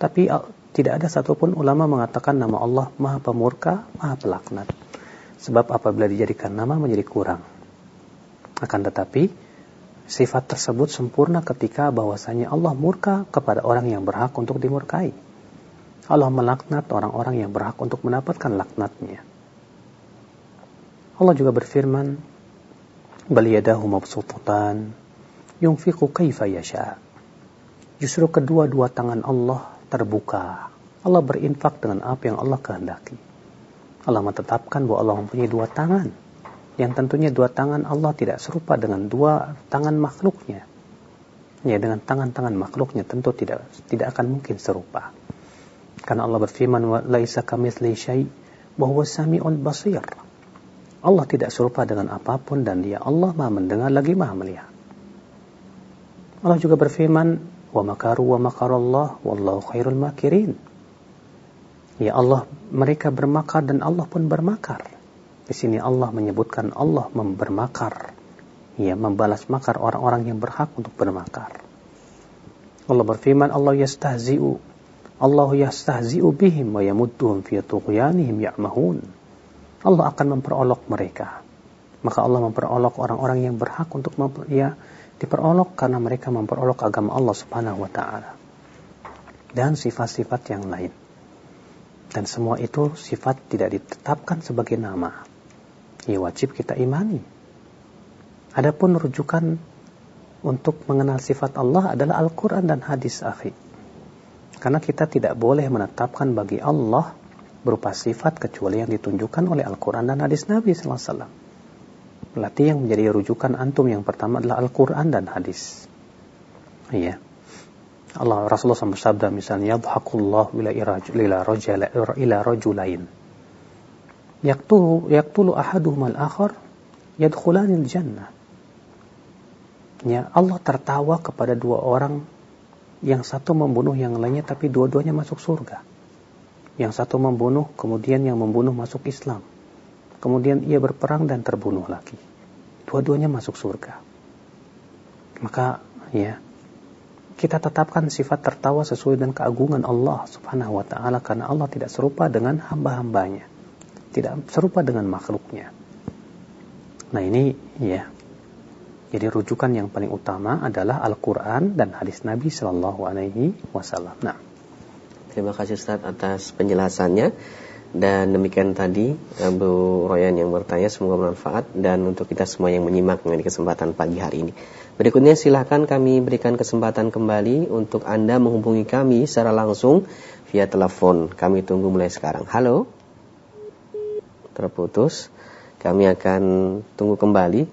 Tapi tidak ada satupun ulama mengatakan nama Allah Maha Pemurka, Maha Pelaknat. Sebab apabila dijadikan nama menjadi kurang. Akan tetapi sifat tersebut sempurna ketika bahwasanya Allah murka kepada orang yang berhak untuk dimurkai. Allah melaknat orang-orang yang berhak untuk mendapatkan laknatnya. Allah juga berfirman, "Bal yadahu mabsutatan yunfiqu kaifa yasha." Justru kedua-dua tangan Allah terbuka. Allah berinfak dengan apa yang Allah kehendaki. Allah menetapkan bahwa Allah mempunyai dua tangan. Yang tentunya dua tangan Allah tidak serupa dengan dua tangan makhluknya. Ya, dengan tangan-tangan makhluknya tentu tidak tidak akan mungkin serupa. Karena Allah berfirman, "Laisa kamitsli syai' wa huwa samiul basir." Allah tidak serupa dengan apa pun dan Dia Allah Maha mendengar lagi Maha melihat. Allah juga berfirman, "Wa makaru wa makarallah wallahu khairul makirin." Ya Allah, mereka bermakar dan Allah pun bermakar. Di sini Allah menyebutkan Allah bermakar. Ya, membalas makar orang-orang yang berhak untuk bermakar. Allah berfirman, Allah yastahzi'u Allah yastahzi'u bihim wa yamudduhum fi tughyanihim ya'mahun. Allah akan memperolok mereka. Maka Allah memperolok orang-orang yang berhak untuk ya diperolok karena mereka memperolok agama Allah Subhanahu wa taala. Dan sifat-sifat yang lain. Dan semua itu sifat tidak ditetapkan sebagai nama. Ya wajib kita imani. Adapun rujukan untuk mengenal sifat Allah adalah Al-Quran dan hadis akhir. Karena kita tidak boleh menetapkan bagi Allah berupa sifat kecuali yang ditunjukkan oleh Al-Quran dan hadis Nabi SAW. Berarti yang menjadi rujukan antum yang pertama adalah Al-Quran dan hadis. Iya. Allah Rasulullah SAW bersabda misalnya yadhakullah ila ila rajulain yaqtulu yaqtulu ahaduhum al-akhar yadkhulanil jannah ya Allah tertawa kepada dua orang yang satu membunuh yang lainnya tapi dua-duanya masuk surga. Yang satu membunuh, kemudian yang membunuh masuk Islam. Kemudian ia berperang dan terbunuh lagi. Dua-duanya masuk surga. Maka ya, kita tetapkan sifat tertawa sesuai dengan keagungan Allah Subhanahu wa taala karena Allah tidak serupa dengan hamba-hambanya. Tidak serupa dengan makhluknya. Nah, ini ya jadi rujukan yang paling utama adalah Al-Quran dan hadis Nabi Shallallahu Alaihi Wasallam. Nah, terima kasih Ustaz atas penjelasannya. Dan demikian tadi Bu Royan yang bertanya semoga bermanfaat dan untuk kita semua yang menyimak di kesempatan pagi hari ini. Berikutnya silahkan kami berikan kesempatan kembali untuk Anda menghubungi kami secara langsung via telepon. Kami tunggu mulai sekarang. Halo? Terputus. Kami akan tunggu kembali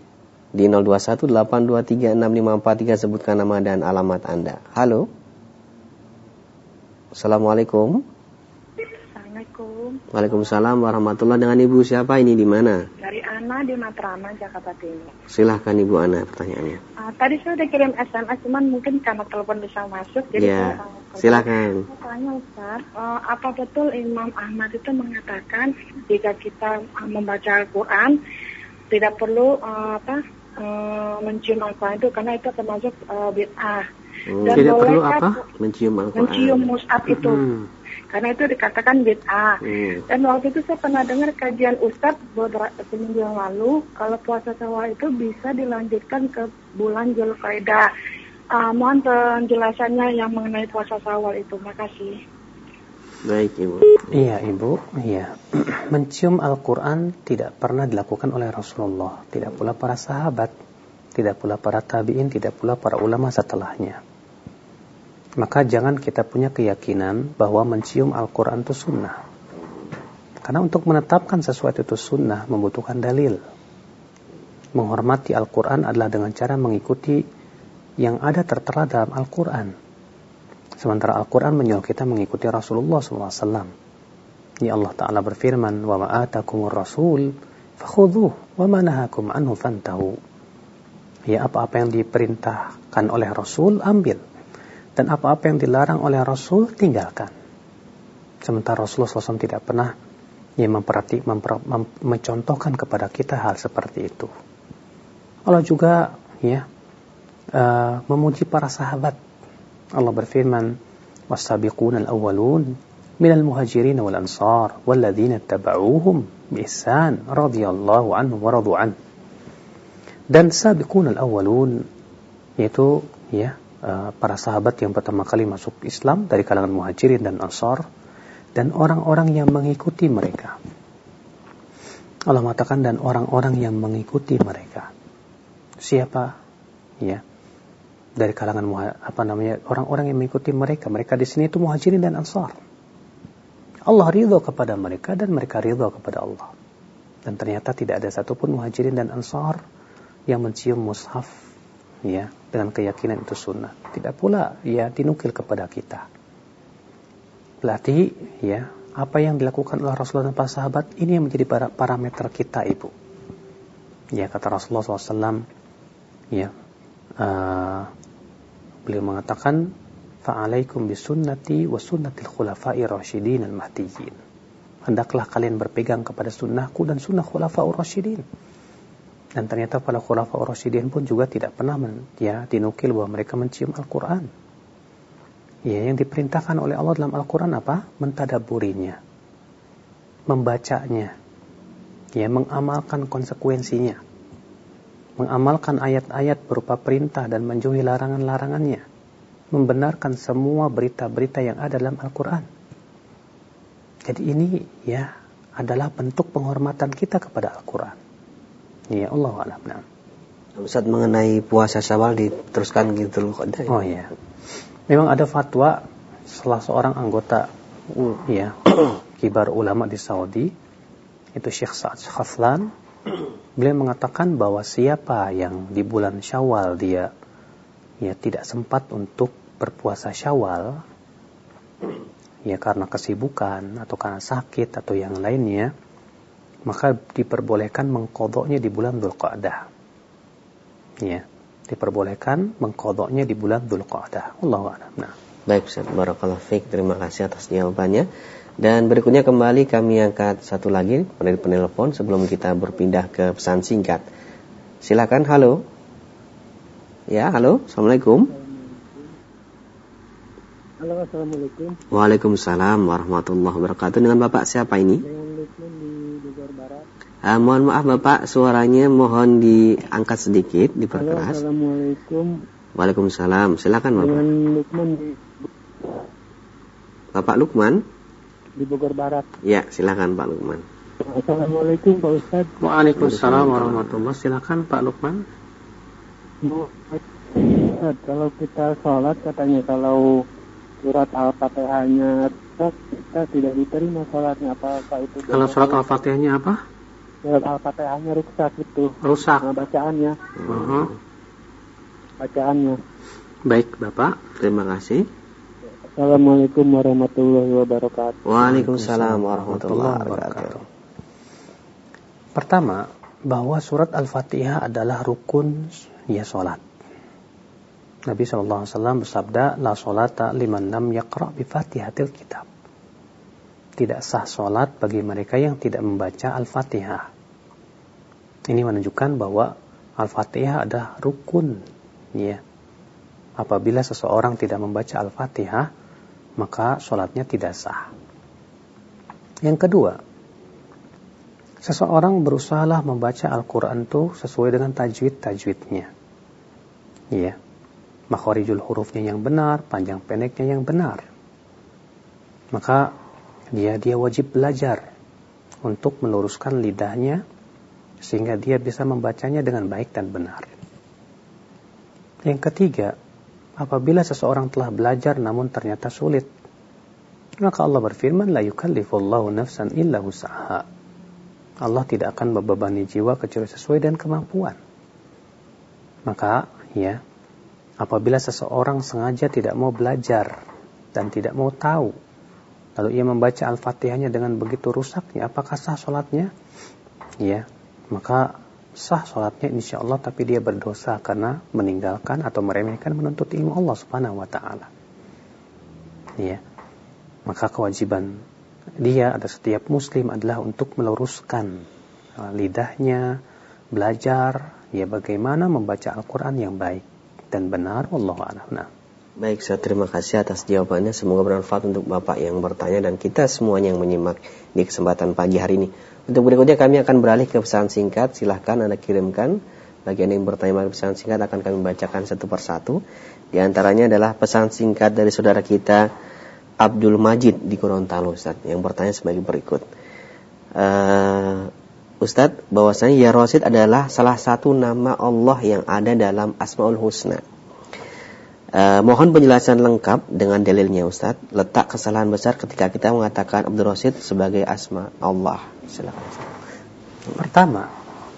di 0218236543 sebutkan nama dan alamat Anda. Halo. Assalamualaikum. Assalamualaikum. Waalaikumsalam warahmatullahi Dengan Ibu siapa ini di mana? Dari Ana di Matraman, Jakarta Timur. Silahkan Ibu Ana pertanyaannya. Uh, tadi saya udah kirim SMS, cuman mungkin karena telepon bisa masuk, jadi Ya, saya silahkan. Tanya Ustaz, uh, apa betul Imam Ahmad itu mengatakan jika kita uh, membaca Al-Quran tidak perlu uh, apa uh, mencium Al-Quran itu karena itu termasuk uh, bid'ah. Hmm. Dan Tidak perlu apa? Mencium Al-Quran. Mencium mushaf itu. Hmm. Karena itu dikatakan bid'ah. Hmm. Dan waktu itu saya pernah dengar kajian Ustadz beberapa seminggu yang lalu, kalau puasa Syawal itu bisa dilanjutkan ke bulan Zulkaidah. Ah, mohon penjelasannya yang mengenai puasa Syawal itu. Makasih. Baik Ibu. Iya ibu, iya. Mencium Al-Quran tidak pernah dilakukan oleh Rasulullah, tidak pula para sahabat, tidak pula para tabiin, tidak pula para ulama setelahnya Maka jangan kita punya keyakinan bahwa mencium Al-Quran itu sunnah. Karena untuk menetapkan sesuatu itu sunnah membutuhkan dalil. Menghormati Al-Quran adalah dengan cara mengikuti yang ada tertera dalam Al-Quran. Sementara Al-Quran menyuruh kita mengikuti Rasulullah SAW. Ya Allah Ta'ala berfirman, وَمَا آتَكُمُ الرَّسُولِ فَخُذُوهُ وَمَا نَهَاكُمْ عَنْهُ فَانْتَهُ Ya apa-apa yang diperintahkan oleh Rasul, ambil. dan apa-apa yang dilarang oleh Rasul, tinggalkan. Sementara Rasulullah SAW tidak pernah ya, memperhati, memper, mem, mencontohkan kepada kita hal seperti itu. Allah juga ya uh, memuji para sahabat. Allah berfirman, "Was-sabiquna al-awwalun minal muhajirin wal ansar walladzina biihsan radhiyallahu anhum wa radu an." Dan sabiqun al-awwalun yaitu ya uh, para sahabat yang pertama kali masuk Islam dari kalangan muhajirin dan ansar dan orang-orang yang mengikuti mereka. Allah mengatakan dan orang-orang yang mengikuti mereka. Siapa? Ya. Dari kalangan apa namanya? orang-orang yang mengikuti mereka. Mereka di sini itu muhajirin dan ansar. Allah ridho kepada mereka dan mereka ridho kepada Allah. Dan ternyata tidak ada satupun muhajirin dan ansar yang mencium mushaf ya dengan keyakinan itu sunnah. Tidak pula ya dinukil kepada kita. Berarti ya apa yang dilakukan oleh Rasulullah dan para sahabat ini yang menjadi para parameter kita ibu. Ya kata Rasulullah SAW ya uh, beliau mengatakan fa'alaikum bisunnati wa sunnatil khulafai rasyidin al mahdiyyin. Hendaklah kalian berpegang kepada sunnahku dan sunnah khulafaur rasyidin. Dan ternyata para khulafaur rasyidin pun juga tidak pernah men, ya dinukil bahwa mereka mencium Al-Qur'an. Ya, yang diperintahkan oleh Allah dalam Al-Quran apa? Mentadaburinya. Membacanya. Ya, mengamalkan konsekuensinya. Mengamalkan ayat-ayat berupa perintah dan menjauhi larangan-larangannya. Membenarkan semua berita-berita yang ada dalam Al-Quran. Jadi ini ya adalah bentuk penghormatan kita kepada Al-Quran. Ya Allah alam. Nah. Ustaz mengenai puasa Syawal diteruskan gitu loh. Oh iya. Memang ada fatwa salah seorang anggota ya kibar ulama di Saudi itu Syekh Sa'ad Khaflan beliau mengatakan bahwa siapa yang di bulan Syawal dia ya tidak sempat untuk berpuasa Syawal ya karena kesibukan atau karena sakit atau yang lainnya maka diperbolehkan mengkodoknya di bulan Dzulqa'dah ya diperbolehkan mengkodoknya di bulan Dzulqa'dah. Allahu a'lam. Nah. Baik Ustaz, barakallahu fiik. Terima kasih atas jawabannya. Dan berikutnya kembali kami angkat satu lagi dari penelpon sebelum kita berpindah ke pesan singkat. Silakan, halo. Ya, halo. Assalamualaikum. Halo, Assalamualaikum. Waalaikumsalam warahmatullahi wabarakatuh. Dengan Bapak siapa ini? Dengan Lukman di. Uh, mohon maaf Bapak, suaranya mohon diangkat sedikit, Halo, diperkeras. Assalamualaikum. Waalaikumsalam. Silakan Bapak. Dengan Lukman di, Bapak Lukman? di Bogor Barat. Ya, silakan Pak Lukman. Assalamualaikum Pak Ustadz. Waalaikumsalam warahmatullahi Silakan Pak Lukman. Bu, Ustadz, kalau kita sholat katanya kalau surat Al-Fatihahnya kita tidak diterima sholatnya. Apakah itu Kalau surat Al-Fatihahnya apa? Surat Al-Fatihahnya rusak itu? Rusak. Nah, bacaannya, Uh-huh. bacaannya. Baik, Bapak. Terima kasih. Assalamualaikum warahmatullahi wabarakatuh. Waalaikumsalam warahmatullahi wabarakatuh. Pertama, bahwa surat Al-Fatihah adalah rukun ya salat. Nabi SAW bersabda, La solata liman lam yakra bi fatihatil kitab. Tidak sah solat bagi mereka yang tidak membaca Al-Fatihah. Ini menunjukkan bahwa Al-Fatihah adalah rukun. Ya. Apabila seseorang tidak membaca Al-Fatihah, maka sholatnya tidak sah. Yang kedua, seseorang berusahalah membaca Al-Quran itu sesuai dengan tajwid-tajwidnya. Ya, makhorijul hurufnya yang benar, panjang pendeknya yang benar. Maka dia dia wajib belajar untuk meluruskan lidahnya sehingga dia bisa membacanya dengan baik dan benar. Yang ketiga, apabila seseorang telah belajar namun ternyata sulit. Maka Allah berfirman, La yukallifullahu nafsan illa usaha. Allah tidak akan membebani jiwa kecuali sesuai dengan kemampuan. Maka, ya, apabila seseorang sengaja tidak mau belajar dan tidak mau tahu, lalu ia membaca Al-Fatihahnya dengan begitu rusaknya, apakah sah sholatnya? Ya, maka sah sholatnya insya Allah tapi dia berdosa karena meninggalkan atau meremehkan menuntut ilmu Allah subhanahu wa ta'ala ya maka kewajiban dia ada setiap muslim adalah untuk meluruskan uh, lidahnya belajar ya bagaimana membaca Al-Quran yang baik dan benar Allah nah. Baik, saya terima kasih atas jawabannya. Semoga bermanfaat untuk Bapak yang bertanya dan kita semuanya yang menyimak di kesempatan pagi hari ini. Untuk berikutnya kami akan beralih ke pesan singkat. Silahkan Anda kirimkan. Bagi yang bertanya melalui pesan singkat akan kami bacakan satu persatu. Di antaranya adalah pesan singkat dari saudara kita Abdul Majid di Gorontalo Ustaz yang bertanya sebagai berikut. Uh, Ustadz, bahwasanya Ya Rosid adalah salah satu nama Allah yang ada dalam Asmaul Husna. Uh, mohon penjelasan lengkap dengan dalilnya Ustadz. Letak kesalahan besar ketika kita mengatakan Abdul Rosid sebagai asma Allah. Silakan. Pertama,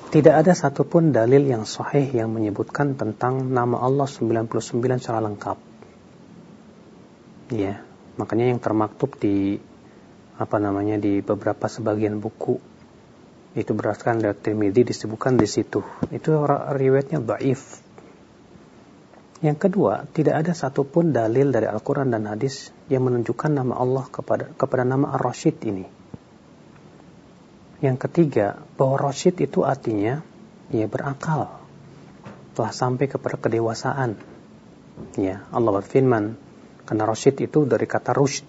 tidak ada satupun dalil yang sahih yang menyebutkan tentang nama Allah 99 secara lengkap. Ya, makanya yang termaktub di apa namanya di beberapa sebagian buku itu berdasarkan dari Tirmidzi disebutkan di situ. Itu riwayatnya dhaif. Yang kedua, tidak ada satupun dalil dari Al-Quran dan hadis yang menunjukkan nama Allah kepada kepada nama Ar-Rashid ini. Yang ketiga, bahwa Rashid itu artinya ya berakal, telah sampai kepada kedewasaan. Ya, Allah berfirman, karena Rashid itu dari kata rushd.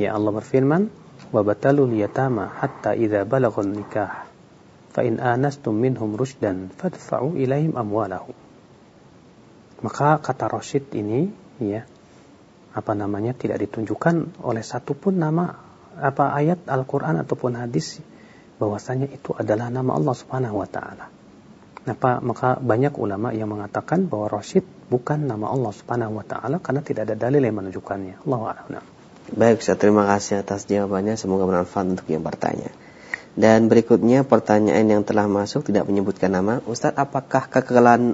Ya, Allah berfirman, وَبَتَلُوا الْيَتَامَ حَتَّى إِذَا بَلَغُوا النِّكَاحِ فَإِنْ آنَسْتُمْ مِنْهُمْ رُشْدًا فَادْفَعُوا إِلَيْهِمْ أَمْوَالَهُمْ maka kata Rashid ini, ya, apa namanya tidak ditunjukkan oleh satupun nama apa ayat Al-Quran ataupun hadis bahwasanya itu adalah nama Allah Subhanahu Wa Taala. Apa, maka banyak ulama yang mengatakan bahwa Rashid bukan nama Allah Subhanahu Wa Taala karena tidak ada dalil yang menunjukkannya. Allah a'lam. Baik, saya terima kasih atas jawabannya. Semoga bermanfaat untuk yang bertanya. Dan berikutnya pertanyaan yang telah masuk tidak menyebutkan nama. Ustadz, apakah kekekalan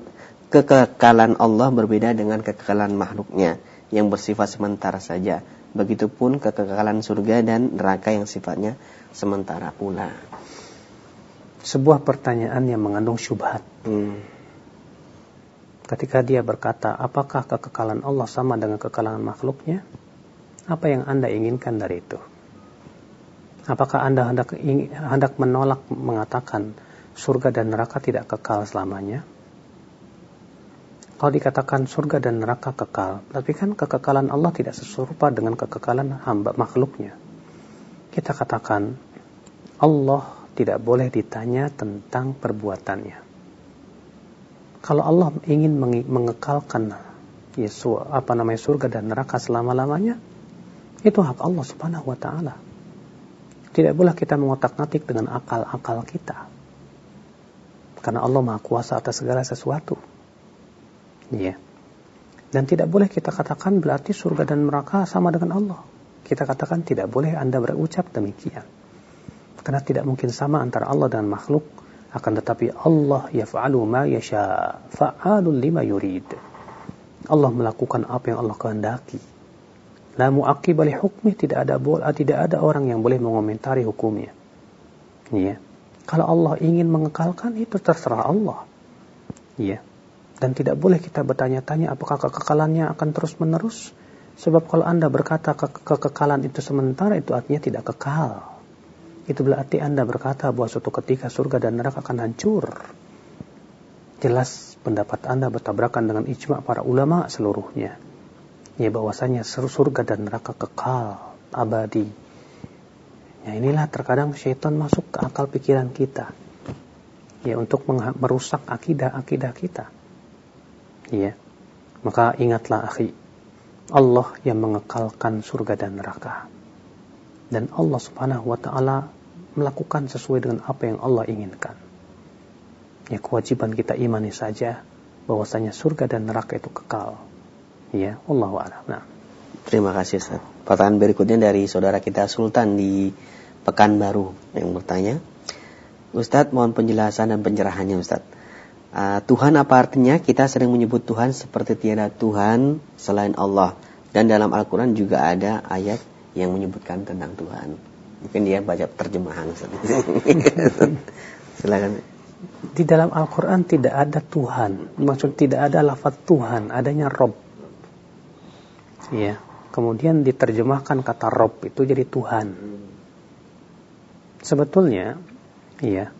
kekekalan Allah berbeda dengan kekekalan makhluknya yang bersifat sementara saja? Begitupun kekekalan surga dan neraka yang sifatnya sementara pula. Sebuah pertanyaan yang mengandung syubhat. Hmm. Ketika dia berkata, apakah kekekalan Allah sama dengan kekekalan makhluknya? Apa yang Anda inginkan dari itu? Apakah Anda hendak, hendak menolak mengatakan surga dan neraka tidak kekal selamanya? Kalau dikatakan surga dan neraka kekal, tapi kan kekekalan Allah tidak seserupa dengan kekekalan hamba makhluknya. Kita katakan Allah tidak boleh ditanya tentang perbuatannya. Kalau Allah ingin mengekalkan Yesus apa namanya surga dan neraka selama-lamanya, itu hak Allah Subhanahu wa taala. Tidak boleh kita mengotak-ngatik dengan akal-akal kita. Karena Allah Maha Kuasa atas segala sesuatu. Ya. Dan tidak boleh kita katakan berarti surga dan neraka sama dengan Allah. Kita katakan tidak boleh Anda berucap demikian. Karena tidak mungkin sama antara Allah dan makhluk. Akan tetapi Allah yaf'alu ma yasha' fa'alun lima yurid. Allah melakukan apa yang Allah kehendaki. La mu'aqib li hukmi tidak ada tidak ada orang yang boleh mengomentari hukumnya. Ya. Kalau Allah ingin mengekalkan itu terserah Allah. Ya. Dan tidak boleh kita bertanya-tanya apakah kekekalannya akan terus-menerus. Sebab kalau Anda berkata ke kekekalan itu sementara, itu artinya tidak kekal. Itu berarti Anda berkata bahwa suatu ketika surga dan neraka akan hancur. Jelas pendapat Anda bertabrakan dengan ijma para ulama seluruhnya. Ya bahwasanya surga dan neraka kekal, abadi. Ya inilah terkadang syaitan masuk ke akal pikiran kita. Ya untuk merusak akidah-akidah kita. Ya. Maka ingatlah akhi, Allah yang mengekalkan surga dan neraka. Dan Allah Subhanahu wa taala melakukan sesuai dengan apa yang Allah inginkan. Ya kewajiban kita imani saja bahwasanya surga dan neraka itu kekal. Ya, Allah a'lam. Nah. Terima kasih Ustaz. Pertanyaan berikutnya dari saudara kita Sultan di Pekanbaru yang bertanya, Ustadz mohon penjelasan dan pencerahannya Ustadz. Uh, Tuhan apa artinya? Kita sering menyebut Tuhan seperti tiada Tuhan selain Allah. Dan dalam Al-Quran juga ada ayat yang menyebutkan tentang Tuhan. Mungkin dia baca terjemahan. Silakan. Di dalam Al-Quran tidak ada Tuhan. Maksud tidak ada lafaz Tuhan. Adanya Rob. Ya. Kemudian diterjemahkan kata Rob itu jadi Tuhan. Sebetulnya, iya,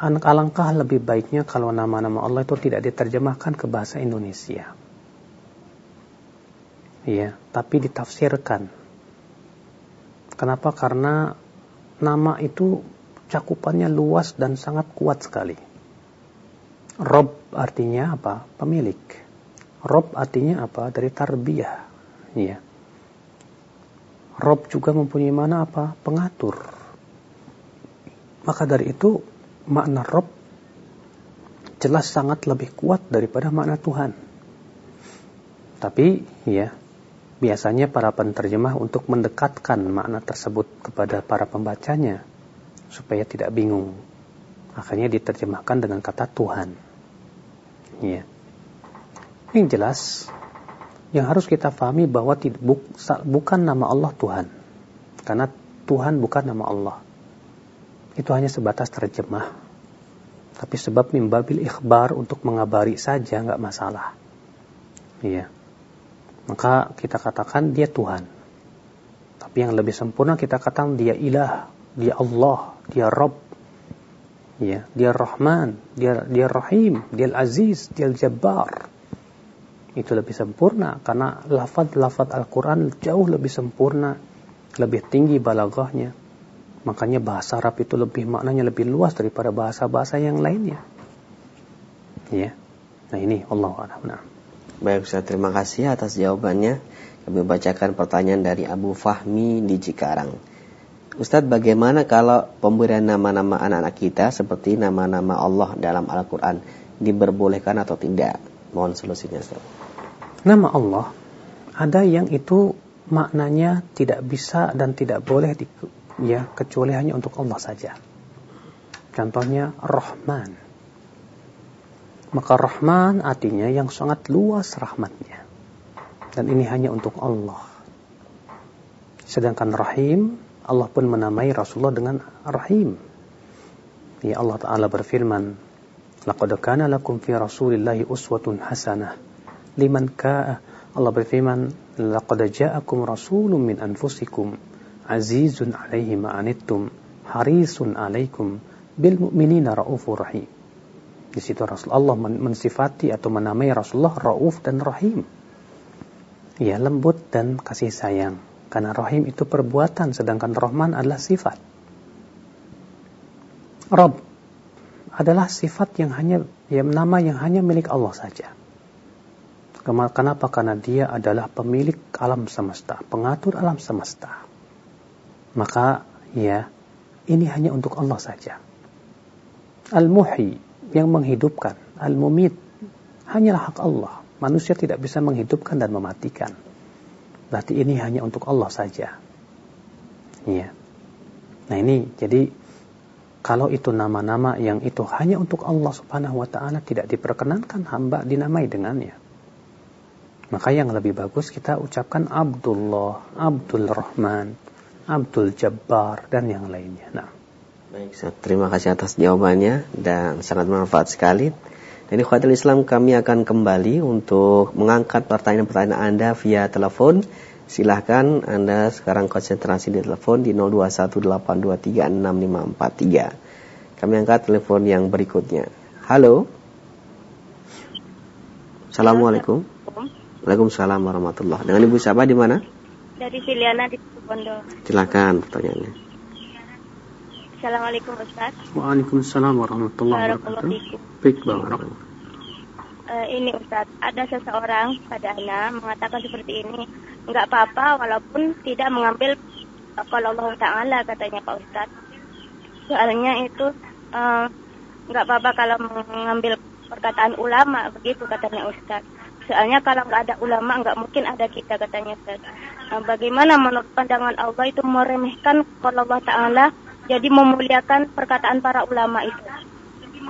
alangkah lebih baiknya kalau nama-nama Allah itu tidak diterjemahkan ke bahasa Indonesia. Iya, tapi ditafsirkan. Kenapa? Karena nama itu cakupannya luas dan sangat kuat sekali. Rob artinya apa? Pemilik. Rob artinya apa? Dari tarbiyah. Iya. Rob juga mempunyai mana apa? Pengatur. Maka dari itu makna Rob jelas sangat lebih kuat daripada makna Tuhan. Tapi ya, biasanya para penterjemah untuk mendekatkan makna tersebut kepada para pembacanya supaya tidak bingung. Akhirnya diterjemahkan dengan kata Tuhan. Ya. Yang jelas yang harus kita pahami bahwa bukan nama Allah Tuhan. Karena Tuhan bukan nama Allah itu hanya sebatas terjemah. Tapi sebab mimbabil ikhbar untuk mengabari saja nggak masalah. Iya. Maka kita katakan dia Tuhan. Tapi yang lebih sempurna kita katakan dia ilah, dia Allah, dia Rabb. Ya, dia Rahman, dia dia Rahim, dia Al-Aziz, dia Al-Jabbar. Itu lebih sempurna karena lafaz-lafaz Al-Qur'an jauh lebih sempurna, lebih tinggi balaghahnya Makanya bahasa Arab itu lebih maknanya lebih luas daripada bahasa-bahasa yang lainnya. Ya. Nah ini Allah a'lam. Nah. Baik Ustaz, terima kasih atas jawabannya. Kami bacakan pertanyaan dari Abu Fahmi di Cikarang. Ustadz, bagaimana kalau pemberian nama-nama anak-anak kita seperti nama-nama Allah dalam Al-Quran diperbolehkan atau tidak? Mohon solusinya Ustaz. Nama Allah ada yang itu maknanya tidak bisa dan tidak boleh di, ya kecuali hanya untuk Allah saja. Contohnya Rahman. Maka Rahman artinya yang sangat luas rahmatnya. Dan ini hanya untuk Allah. Sedangkan Rahim, Allah pun menamai Rasulullah dengan Rahim. Ya Allah Ta'ala berfirman, Laqad kana lakum fi Rasulillahi uswatun hasanah liman ka'a Allah berfirman, Laqad ja'akum rasulun min anfusikum azizun alaihi ma'anittum harisun alaikum bil mu'minina raufur rahim. Di situ Rasulullah mensifati atau menamai Rasulullah Rauf dan Rahim. Ya, lembut dan kasih sayang. Karena Rahim itu perbuatan, sedangkan Rahman adalah sifat. Rob adalah sifat yang hanya, ya, nama yang hanya milik Allah saja. Kenapa? Karena dia adalah pemilik alam semesta, pengatur alam semesta maka ya ini hanya untuk Allah saja. Al-Muhyi yang menghidupkan, Al-Mumit hanyalah hak Allah. Manusia tidak bisa menghidupkan dan mematikan. Berarti ini hanya untuk Allah saja. Ya. Nah ini jadi kalau itu nama-nama yang itu hanya untuk Allah Subhanahu wa taala tidak diperkenankan hamba dinamai dengannya. Maka yang lebih bagus kita ucapkan Abdullah, Abdul Rahman, Abdul Jabbar, dan yang lainnya. Nah. Baik, terima kasih atas jawabannya dan sangat bermanfaat sekali. Dan ikhwatul Islam kami akan kembali untuk mengangkat pertanyaan-pertanyaan Anda via telepon. Silahkan Anda sekarang konsentrasi di telepon di 0218236543. Kami angkat telepon yang berikutnya. Halo. Assalamualaikum. Waalaikumsalam warahmatullahi Dengan Ibu siapa di mana? Dari Filiana di Pondok. Silakan pertanyaannya. Assalamualaikum Ustaz. Waalaikumsalam warahmatullahi wabarakatuh. Baik, Barak. Uh, ini Ustaz, ada seseorang pada anak mengatakan seperti ini, enggak apa-apa walaupun tidak mengambil kalau Allah Ta'ala katanya Pak Ustaz. Soalnya itu uh, enggak apa-apa kalau mengambil perkataan ulama begitu katanya Ustaz. Soalnya kalau nggak ada ulama nggak mungkin ada kita katanya Ustaz. Nah, bagaimana menurut pandangan Allah itu meremehkan kalau Allah Ta'ala jadi memuliakan perkataan para ulama itu.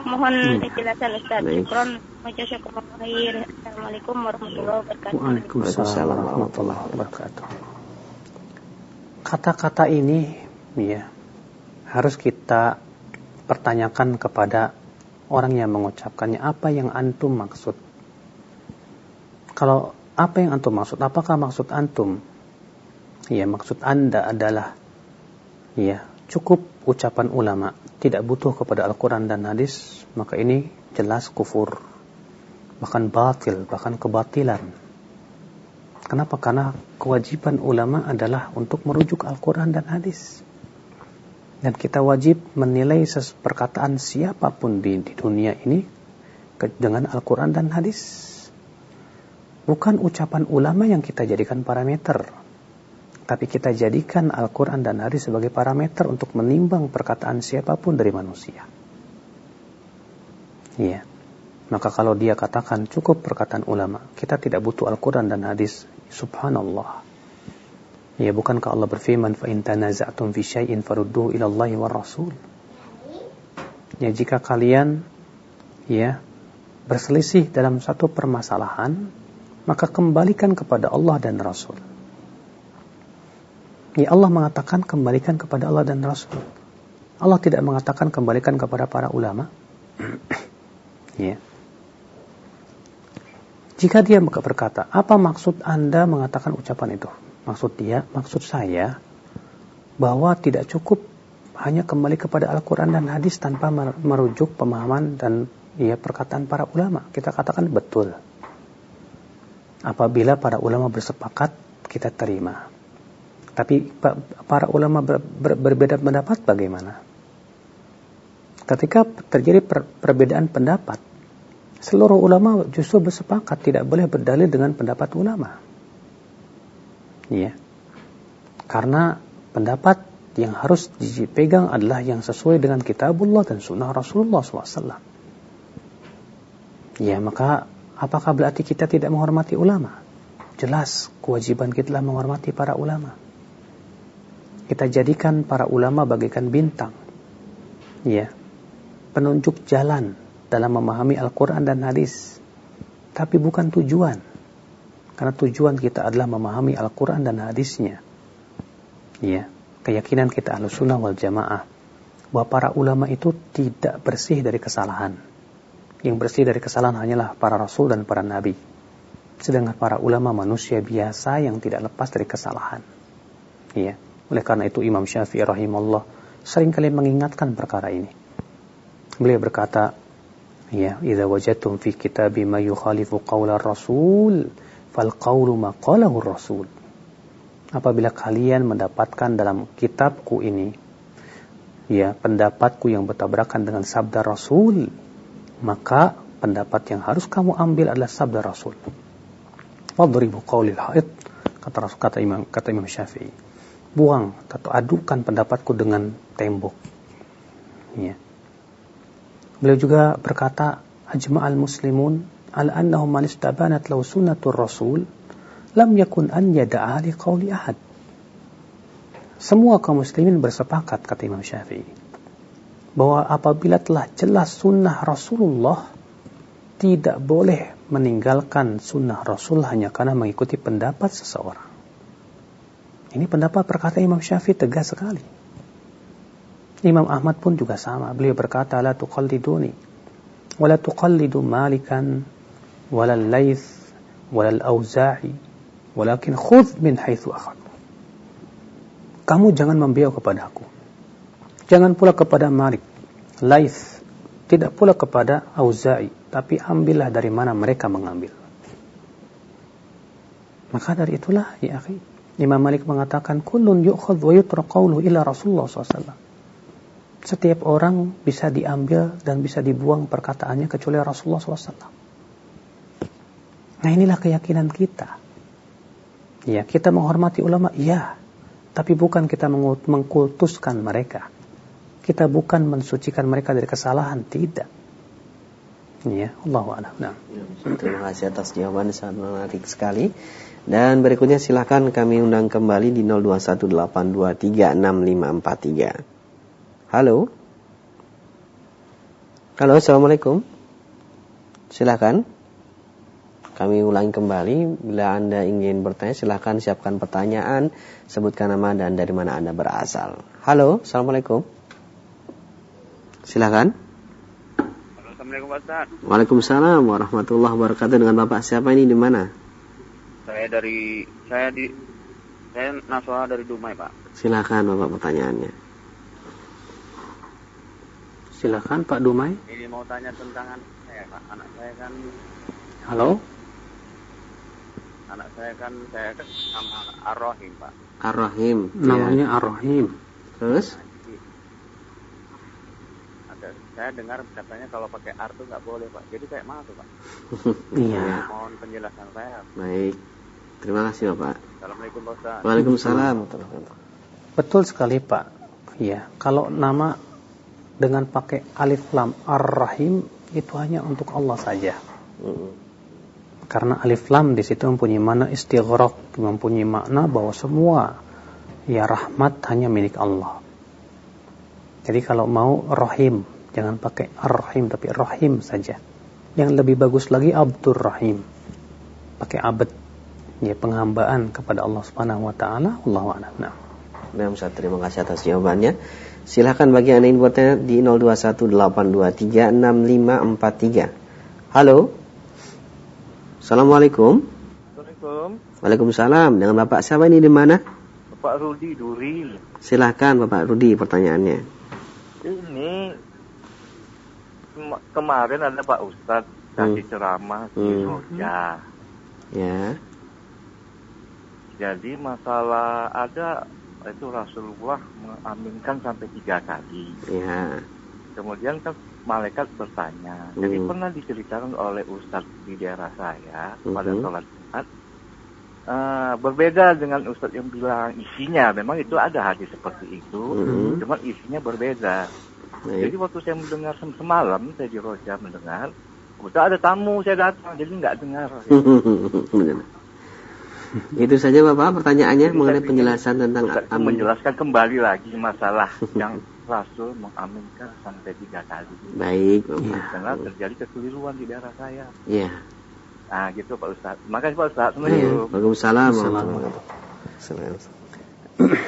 Mohon hmm. penjelasan Ustaz. Syukron. Assalamualaikum warahmatullahi wabarakatuh. Waalaikumsalam warahmatullahi wabarakatuh. Kata-kata ini ya harus kita pertanyakan kepada orang yang mengucapkannya apa yang antum maksud. Kalau apa yang antum maksud? Apakah maksud antum? Ya, maksud Anda adalah ya, cukup ucapan ulama, tidak butuh kepada Al-Quran dan hadis, maka ini jelas kufur. Bahkan batil, bahkan kebatilan. Kenapa? Karena kewajiban ulama adalah untuk merujuk Al-Quran dan hadis. Dan kita wajib menilai perkataan siapa pun di, di dunia ini dengan Al-Quran dan hadis. Bukan ucapan ulama yang kita jadikan parameter tapi kita jadikan Al-Quran dan hadis sebagai parameter untuk menimbang perkataan siapa pun dari manusia. Iya. Maka kalau dia katakan cukup perkataan ulama, kita tidak butuh Al-Quran dan hadis. Subhanallah. Ya bukankah Allah berfirman fa in tanaza'tum fi syai'in farudduhu ila Allah wa Rasul. Ya jika kalian ya berselisih dalam satu permasalahan, maka kembalikan kepada Allah dan Rasul. Ya Allah mengatakan kembalikan kepada Allah dan Rasul. Allah tidak mengatakan kembalikan kepada para ulama. ya. Jika dia berkata, apa maksud Anda mengatakan ucapan itu? Maksud dia, maksud saya, bahwa tidak cukup hanya kembali kepada Al-Quran dan hadis tanpa merujuk pemahaman dan ya perkataan para ulama. Kita katakan betul. Apabila para ulama bersepakat, kita terima. Tapi para ulama ber, ber, berbeda pendapat bagaimana? Ketika terjadi per, perbedaan pendapat, seluruh ulama justru bersepakat tidak boleh berdalil dengan pendapat ulama. Ya. Karena pendapat yang harus dipegang adalah yang sesuai dengan kitabullah dan sunnah Rasulullah SAW. Ya, maka apakah berarti kita tidak menghormati ulama? Jelas kewajiban kita adalah menghormati para ulama. Kita jadikan para ulama bagaikan bintang. Ya. Penunjuk jalan dalam memahami Al-Quran dan hadis. Tapi bukan tujuan. Karena tujuan kita adalah memahami Al-Quran dan hadisnya. Ya. Keyakinan kita ahlu sunnah wal jamaah. Bahwa para ulama itu tidak bersih dari kesalahan. Yang bersih dari kesalahan hanyalah para rasul dan para nabi. Sedangkan para ulama manusia biasa yang tidak lepas dari kesalahan. Ya. Oleh karena itu Imam Syafi'i rahimahullah kali mengingatkan perkara ini. Beliau berkata, ya, "Idza wajadtum fi kitabi ma yukhalifu qawla rasul, fal qawlu ma qalahu rasul." Apabila kalian mendapatkan dalam kitabku ini ya, pendapatku yang bertabrakan dengan sabda Rasul, maka pendapat yang harus kamu ambil adalah sabda Rasul. Fadribu qawlil haid kata kata Imam kata Imam Syafi'i buang atau adukan pendapatku dengan tembok. Ya. Beliau juga berkata, ajma'al muslimun al annahu man istabanat law sunnatur rasul lam yakun an yada'a li qawli ahad. Semua kaum muslimin bersepakat kata Imam Syafi'i bahwa apabila telah jelas sunnah Rasulullah tidak boleh meninggalkan sunnah Rasul hanya karena mengikuti pendapat seseorang. Ini pendapat perkata Imam Syafi'i tegas sekali. Imam Ahmad pun juga sama. Beliau berkata, La tuqalliduni, wa la tuqallidu malikan, wa la layth, wa la auza'i, walakin khudh min haithu akhad. Kamu jangan membiau kepada aku. Jangan pula kepada Malik, Laith, tidak pula kepada Auza'i, tapi ambillah dari mana mereka mengambil. Maka dari itulah, ya akhi, Imam Malik mengatakan, Kullun yu'khadh wa yutra qawluhu ila Rasulullah SAW. Setiap orang bisa diambil dan bisa dibuang perkataannya kecuali Rasulullah SAW. Nah inilah keyakinan kita. Ya, kita menghormati ulama, ya. Tapi bukan kita mengkultuskan mereka kita bukan mensucikan mereka dari kesalahan, tidak. Ya, Allah a'lam. Nah. Terima kasih atas jawaban sangat menarik sekali. Dan berikutnya silakan kami undang kembali di 0218236543. Halo. Halo, Assalamualaikum. Silakan. Kami ulangi kembali, bila Anda ingin bertanya silakan siapkan pertanyaan, sebutkan nama dan dari mana Anda berasal. Halo, Assalamualaikum. Silakan. Assalamualaikum Pak Ustaz. Waalaikumsalam warahmatullahi wabarakatuh. Dengan Bapak siapa ini di mana? Saya dari saya di saya Naswa dari Dumai, Pak. Silakan Bapak pertanyaannya. Silakan Pak Dumai. Ini mau tanya tentang anak saya, Pak. Anak saya kan Halo. Anak saya kan saya kan sama Ar-Rahim, Pak. Ar-Rahim. Namanya ya. Ar-Rahim. Terus? Saya dengar katanya kalau pakai ar itu nggak boleh pak. Jadi kayak mana tuh pak? Iya. Mohon penjelasan saya. Baik. Terima kasih bapak. Assalamualaikum pak Ustaz. waalaikumsalam. Betul sekali pak. Ya kalau nama dengan pakai alif lam ar-rahim itu hanya untuk Allah saja. Karena alif lam di situ mempunyai makna istighraq mempunyai makna bahwa semua ya rahmat hanya milik Allah. Jadi kalau mau rahim Jangan pakai Ar-Rahim tapi Rahim saja. Yang lebih bagus lagi Abdur Rahim. Pakai abad. Ya, penghambaan kepada Allah Subhanahu wa taala. Allahu a'lam. Nah. Nah, Ustaz, terima kasih atas jawabannya. Silahkan bagi Anda yang bertanya di 0218236543. Halo. Assalamualaikum. Assalamualaikum. Waalaikumsalam. Dengan Bapak siapa ini di mana? Bapak Rudi Duril. Silahkan Bapak Rudi pertanyaannya. Kemarin ada Pak Ustadz kasih hmm. ceramah di hmm. Roja. Ya. Jadi masalah ada itu Rasulullah mengaminkan sampai tiga kali. Ya. Kemudian kan malaikat bertanya. Hmm. Jadi pernah diceritakan oleh Ustadz di daerah saya hmm. pada sholat Jumat. Uh, berbeda dengan Ustadz yang bilang isinya, memang itu ada hadis seperti itu, hmm. cuma isinya berbeda. Jadi waktu saya mendengar semalam, saya di Roja mendengar, Ustaz ada tamu, saya datang, jadi nggak dengar. Itu saja Bapak pertanyaannya jadi, mengenai penjelasan tentang amin. Menjelaskan kembali lagi masalah yang Rasul mengaminkan sampai tiga kali. Baik, Bapak. Ya. Karena terjadi kekeliruan di daerah saya. Iya. Nah, gitu Pak Ustaz. Makasih Pak Ustaz. Assalamualaikum. Waalaikumsalam.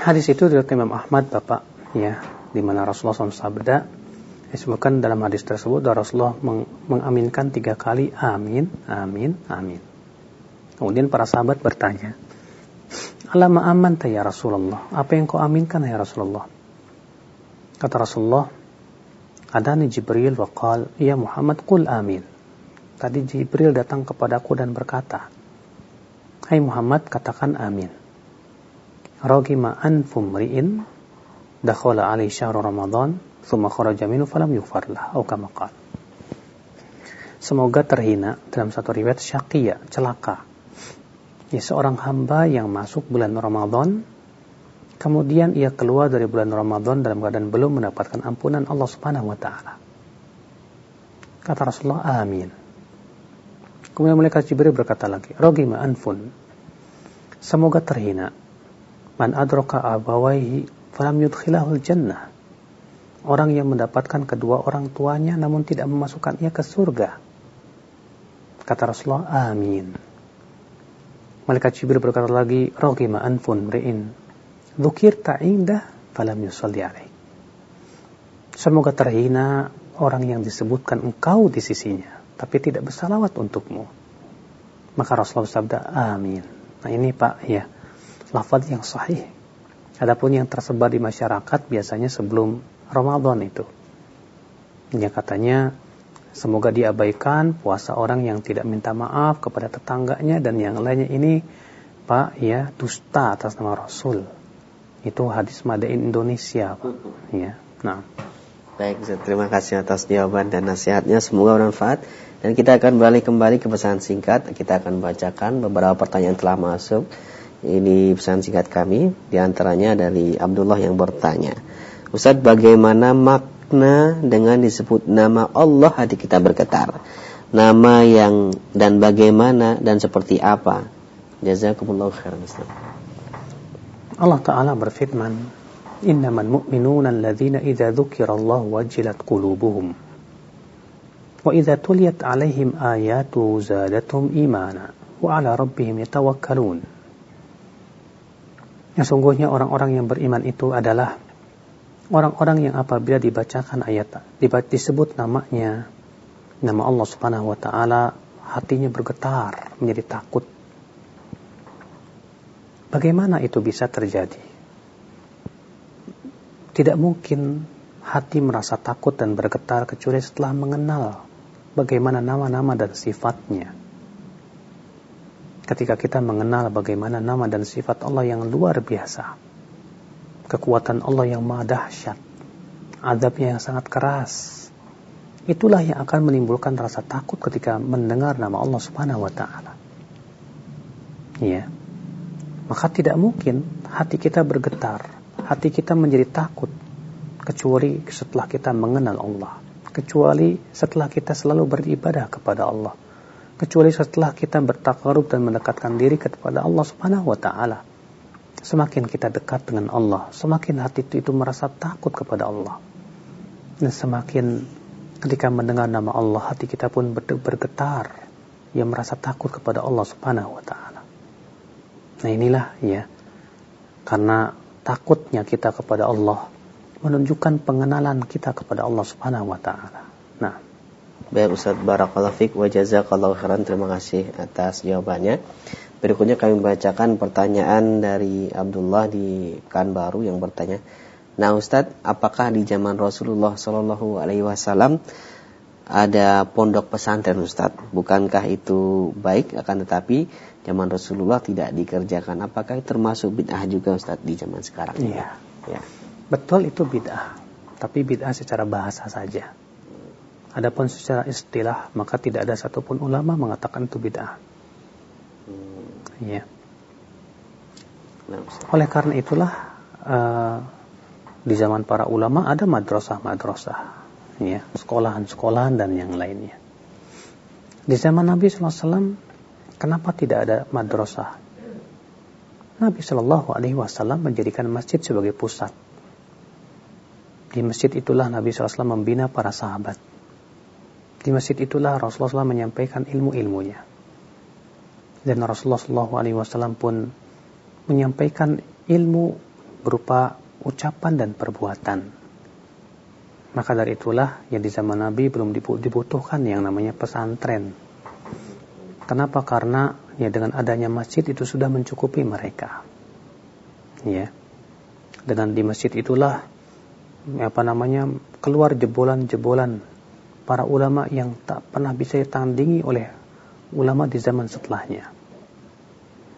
Hadis itu dari Imam Ahmad Bapak, ya di mana Rasulullah SAW sabda disebutkan dalam hadis tersebut Rasulullah meng mengaminkan tiga kali amin, amin, amin. Kemudian para sahabat bertanya, Alama aman ya Rasulullah, apa yang kau aminkan ya Rasulullah? Kata Rasulullah, Adani Jibril waqal, Ya Muhammad, qul amin. Tadi Jibril datang kepadaku dan berkata, Hai Muhammad, katakan amin. Rogima anfum ri'in dakhala alaihi syahr Ramadan thumma kharaja minhu falam yughfar lah atau kama Semoga terhina dalam satu riwayat syaqiyah, celaka. Ya, seorang hamba yang masuk bulan Ramadan kemudian ia keluar dari bulan Ramadan dalam keadaan belum mendapatkan ampunan Allah Subhanahu wa taala. Kata Rasulullah, amin. Kemudian malaikat Jibril berkata lagi, "Rogima anfun." Semoga terhina man adraka abawaihi falam yudkhilahul jannah. Orang yang mendapatkan kedua orang tuanya namun tidak memasukkan ia ke surga. Kata Rasulullah, amin. Malaikat Jibril berkata lagi, Rogima anfun mri'in. Dhukir ta'indah falam yusalli alaih. Semoga terhina orang yang disebutkan engkau di sisinya, tapi tidak bersalawat untukmu. Maka Rasulullah bersabda, amin. Nah ini Pak, ya, lafaz yang sahih. Adapun yang tersebar di masyarakat biasanya sebelum Ramadan itu. Ya katanya Semoga diabaikan puasa orang yang tidak minta maaf kepada tetangganya dan yang lainnya ini Pak ya dusta atas nama Rasul. Itu hadis Madain Indonesia Pak. Ya. Nah. Baik, terima kasih atas jawaban dan nasihatnya. Semoga bermanfaat. Dan kita akan balik kembali ke pesan singkat. Kita akan bacakan beberapa pertanyaan telah masuk. Ini pesan singkat kami. Di antaranya dari Abdullah yang bertanya. Ustadz, bagaimana mak makna dengan disebut nama Allah hati kita bergetar. Nama yang dan bagaimana dan seperti apa. Jazakumullah khairan Allah Ta'ala berfirman, mu'minuna alladhina idha Allah wajilat qulubuhum. Wa idha tuliyat alaihim ayatu zadatum imana. Wa ala rabbihim yatawakkalun. Yang sungguhnya orang-orang yang beriman itu adalah orang-orang yang apabila dibacakan ayat disebut namanya nama Allah Subhanahu wa taala hatinya bergetar menjadi takut. Bagaimana itu bisa terjadi? Tidak mungkin hati merasa takut dan bergetar kecuali setelah mengenal bagaimana nama-nama dan sifatnya ketika kita mengenal bagaimana nama dan sifat Allah yang luar biasa kekuatan Allah yang maha dahsyat, adabnya yang sangat keras. Itulah yang akan menimbulkan rasa takut ketika mendengar nama Allah Subhanahu wa taala. Ya. Maka tidak mungkin hati kita bergetar, hati kita menjadi takut kecuali setelah kita mengenal Allah, kecuali setelah kita selalu beribadah kepada Allah, kecuali setelah kita bertakarub dan mendekatkan diri kepada Allah Subhanahu wa taala. Semakin kita dekat dengan Allah, semakin hati itu, itu merasa takut kepada Allah. Dan semakin ketika mendengar nama Allah, hati kita pun bergetar. Yang merasa takut kepada Allah subhanahu wa ta'ala. Nah inilah ya. Karena takutnya kita kepada Allah menunjukkan pengenalan kita kepada Allah subhanahu wa ta'ala. Nah. Baik Ustaz Barakallahu Fik wa jazakallahu khairan. Terima kasih atas jawabannya. Berikutnya kami membacakan pertanyaan dari Abdullah di Kanbaru yang bertanya, Nah Ustadz, apakah di zaman Rasulullah Shallallahu Alaihi Wasallam ada pondok pesantren Ustadz? Bukankah itu baik? Akan tetapi zaman Rasulullah tidak dikerjakan. Apakah termasuk bid'ah juga Ustadz di zaman sekarang? Iya. Ya. Betul itu bid'ah. Tapi bid'ah secara bahasa saja. Adapun secara istilah maka tidak ada satupun ulama mengatakan itu bid'ah. Ya. Oleh karena itulah uh, di zaman para ulama ada madrasah-madrasah, ya, sekolahan-sekolahan dan yang lainnya. Di zaman Nabi SAW, kenapa tidak ada madrasah? Nabi Shallallahu Alaihi Wasallam menjadikan masjid sebagai pusat. Di masjid itulah Nabi SAW membina para sahabat. Di masjid itulah Rasulullah SAW menyampaikan ilmu-ilmunya dan Rasulullah SAW pun menyampaikan ilmu berupa ucapan dan perbuatan. Maka dari itulah yang di zaman Nabi belum dibutuhkan yang namanya pesantren. Kenapa? Karena ya dengan adanya masjid itu sudah mencukupi mereka. Ya. Dengan di masjid itulah apa namanya keluar jebolan-jebolan para ulama yang tak pernah bisa ditandingi oleh ulama di zaman setelahnya.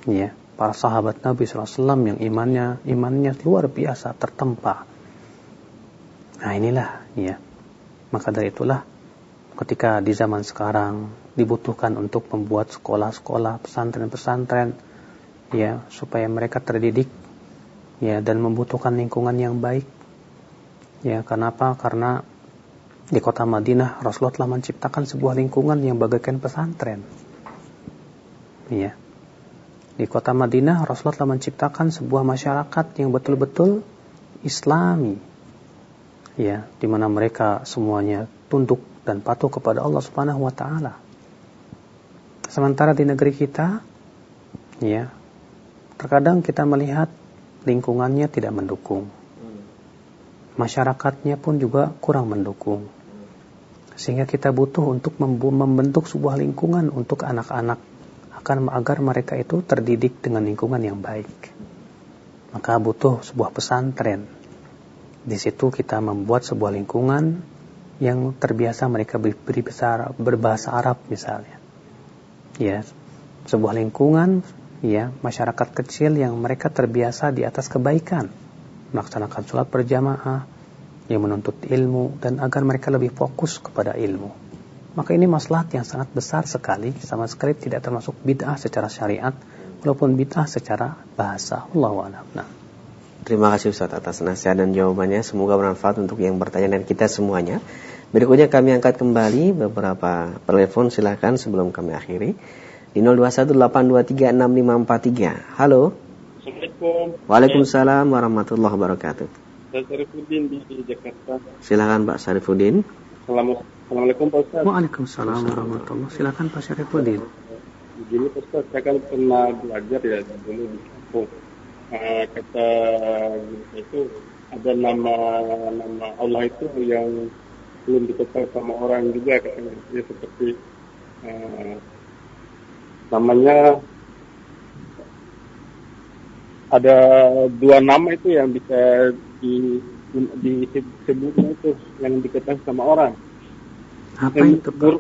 Ya, para sahabat Nabi SAW yang imannya imannya luar biasa tertempa. Nah inilah ya. Maka dari itulah ketika di zaman sekarang dibutuhkan untuk membuat sekolah-sekolah, pesantren-pesantren ya supaya mereka terdidik ya dan membutuhkan lingkungan yang baik. Ya, kenapa? Karena di kota Madinah Rasulullah telah menciptakan sebuah lingkungan yang bagaikan pesantren. Ya. Di kota Madinah Rasulullah telah menciptakan sebuah masyarakat yang betul-betul Islami. Ya, di mana mereka semuanya tunduk dan patuh kepada Allah Subhanahu wa taala. Sementara di negeri kita, ya, terkadang kita melihat lingkungannya tidak mendukung. Masyarakatnya pun juga kurang mendukung. Sehingga kita butuh untuk membentuk sebuah lingkungan untuk anak-anak akan agar mereka itu terdidik dengan lingkungan yang baik. Maka butuh sebuah pesantren. Di situ kita membuat sebuah lingkungan yang terbiasa mereka beri besar berbahasa Arab misalnya. Ya, sebuah lingkungan ya masyarakat kecil yang mereka terbiasa di atas kebaikan, melaksanakan sholat berjamaah, yang menuntut ilmu dan agar mereka lebih fokus kepada ilmu. Maka ini maslahat yang sangat besar sekali, sama sekali tidak termasuk bid'ah secara syariat, walaupun bid'ah secara bahasa. Allah nah. Terima kasih Ustaz atas nasihat dan jawabannya. Semoga bermanfaat untuk yang bertanya dan kita semuanya. Berikutnya kami angkat kembali beberapa telepon silakan sebelum kami akhiri. Di 0218236543. Halo. Assalamualaikum. Waalaikumsalam warahmatullahi wabarakatuh. Saya Syarifuddin di, Jakarta. Silakan Pak Syarifuddin. Assalamualaikum Pak Ustaz. Waalaikumsalam warahmatullahi Silakan Pak Syarifuddin. Begini Pak Ustaz, saya kan pernah belajar ya dulu di kampung. Uh, kata itu ada nama nama Allah itu yang belum diketahui sama orang juga katanya ya, seperti uh, namanya ada dua nama itu yang bisa di disebutnya itu yang diketahui sama orang. Apa Dan itu? Nur,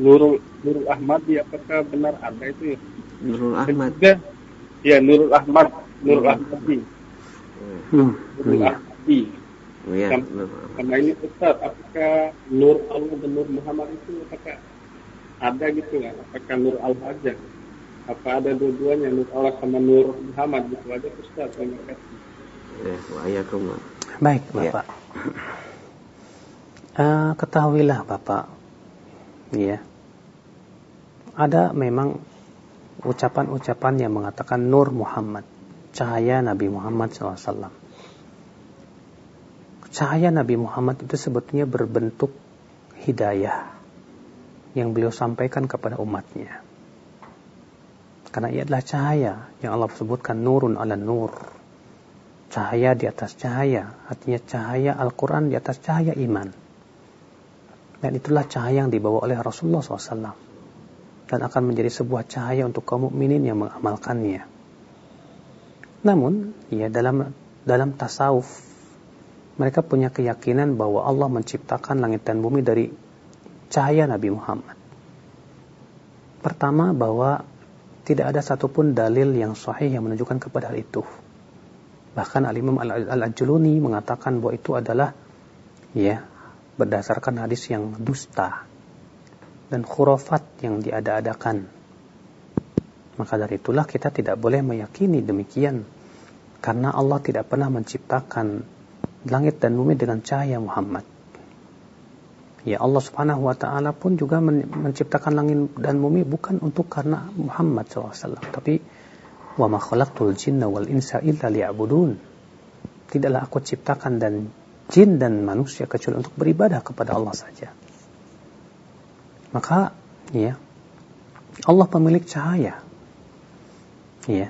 Nurul Nurul Ahmad ya apakah benar ada itu ya? Nurul Ahmad. Juga, ya Nurul Ahmad, Nurul hmm. Ahmadi. Hmm. Nurul iya. Ahmadi. Oh, ya. Karena ini Ustaz, apakah Nur Allah dan Nur Muhammad itu apakah ada gitu ya? Apakah Nur Allah aja? Apa ada dua-duanya Nur Allah sama Nur Muhammad gitu aja Ustaz? Terima kasih. Ya, Baik, ya. Bapak. Ya. Uh, ketahuilah Bapak, ya, ada memang ucapan-ucapan yang mengatakan Nur Muhammad, cahaya Nabi Muhammad SAW. Cahaya Nabi Muhammad itu sebetulnya berbentuk hidayah yang beliau sampaikan kepada umatnya. Karena ia adalah cahaya yang Allah sebutkan nurun ala nur cahaya di atas cahaya, artinya cahaya Al-Quran di atas cahaya iman. Dan itulah cahaya yang dibawa oleh Rasulullah SAW. Dan akan menjadi sebuah cahaya untuk kaum mukminin yang mengamalkannya. Namun, ya dalam dalam tasawuf, mereka punya keyakinan bahwa Allah menciptakan langit dan bumi dari cahaya Nabi Muhammad. Pertama, bahwa tidak ada satupun dalil yang sahih yang menunjukkan kepada hal itu. Bahkan Al-Imam Al-Ajluni mengatakan bahwa itu adalah ya berdasarkan hadis yang dusta dan khurafat yang diada-adakan. Maka dari itulah kita tidak boleh meyakini demikian karena Allah tidak pernah menciptakan langit dan bumi dengan cahaya Muhammad. Ya Allah Subhanahu wa taala pun juga menciptakan langit dan bumi bukan untuk karena Muhammad SAW, tapi Wa ma khalaqtul jinna wal insa illa liya'budun. Tidaklah aku ciptakan dan jin dan manusia kecuali untuk beribadah kepada Allah saja. Maka ya Allah pemilik cahaya. Ya.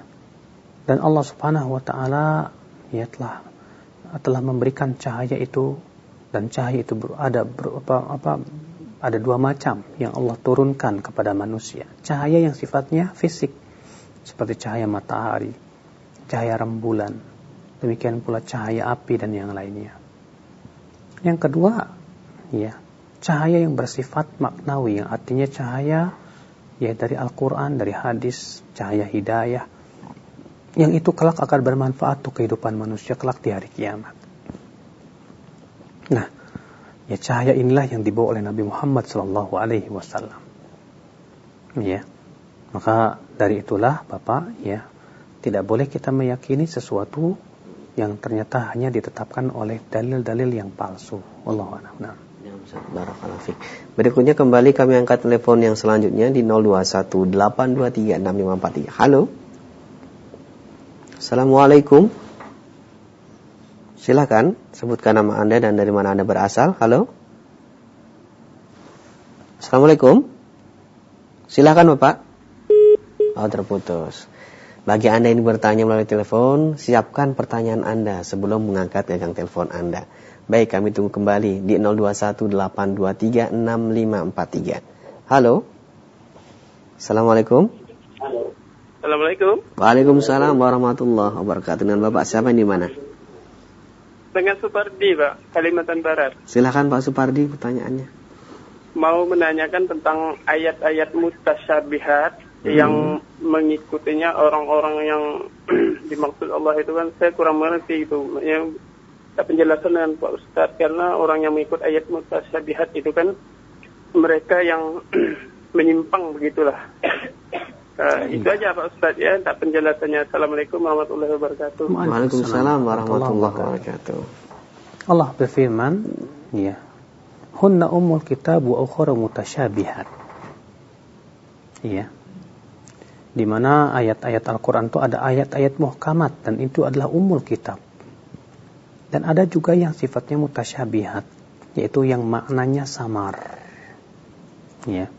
Dan Allah Subhanahu wa taala ya telah telah memberikan cahaya itu dan cahaya itu ada apa, apa ada dua macam yang Allah turunkan kepada manusia. Cahaya yang sifatnya fisik seperti cahaya matahari, cahaya rembulan, demikian pula cahaya api dan yang lainnya. Yang kedua, ya, cahaya yang bersifat maknawi yang artinya cahaya ya dari Al-Qur'an, dari hadis, cahaya hidayah yang itu kelak akan bermanfaat untuk kehidupan manusia kelak di hari kiamat. Nah, ya cahaya inilah yang dibawa oleh Nabi Muhammad wasallam. Ya. Maka dari itulah Bapak ya tidak boleh kita meyakini sesuatu yang ternyata hanya ditetapkan oleh dalil-dalil yang palsu. Allah nah. Berikutnya kembali kami angkat telepon yang selanjutnya di 0218236543. Halo. Assalamualaikum. Silakan sebutkan nama Anda dan dari mana Anda berasal. Halo. Assalamualaikum. Silakan Bapak. Oh terputus. Bagi Anda yang bertanya melalui telepon, siapkan pertanyaan Anda sebelum mengangkat gagang telepon Anda. Baik, kami tunggu kembali di 0218236543. Halo. Assalamualaikum. Halo. Assalamualaikum. Waalaikumsalam warahmatullahi wabarakatuh. Dengan Bapak siapa di mana? Dengan Supardi, Pak, Kalimantan Barat. Silakan Pak Supardi pertanyaannya. Mau menanyakan tentang ayat-ayat mutasyabihat hmm. yang mengikutinya orang-orang yang dimaksud Allah itu kan saya kurang mengerti itu. Yang penjelasan dengan Pak Ustadz karena orang yang mengikut ayat mutasyabihat itu kan mereka yang menyimpang begitulah. Uh, itu aja Pak Ustadz ya, tak penjelasannya. Assalamualaikum warahmatullahi wabarakatuh. Waalaikumsalam warahmatullahi wabarakatuh. Allah berfirman, ya. Hunna ummul kitab wa ukhra mutasyabihat. Ya di mana ayat-ayat Al-Quran itu ada ayat-ayat muhkamat dan itu adalah umul kitab. Dan ada juga yang sifatnya mutasyabihat, yaitu yang maknanya samar. Ya.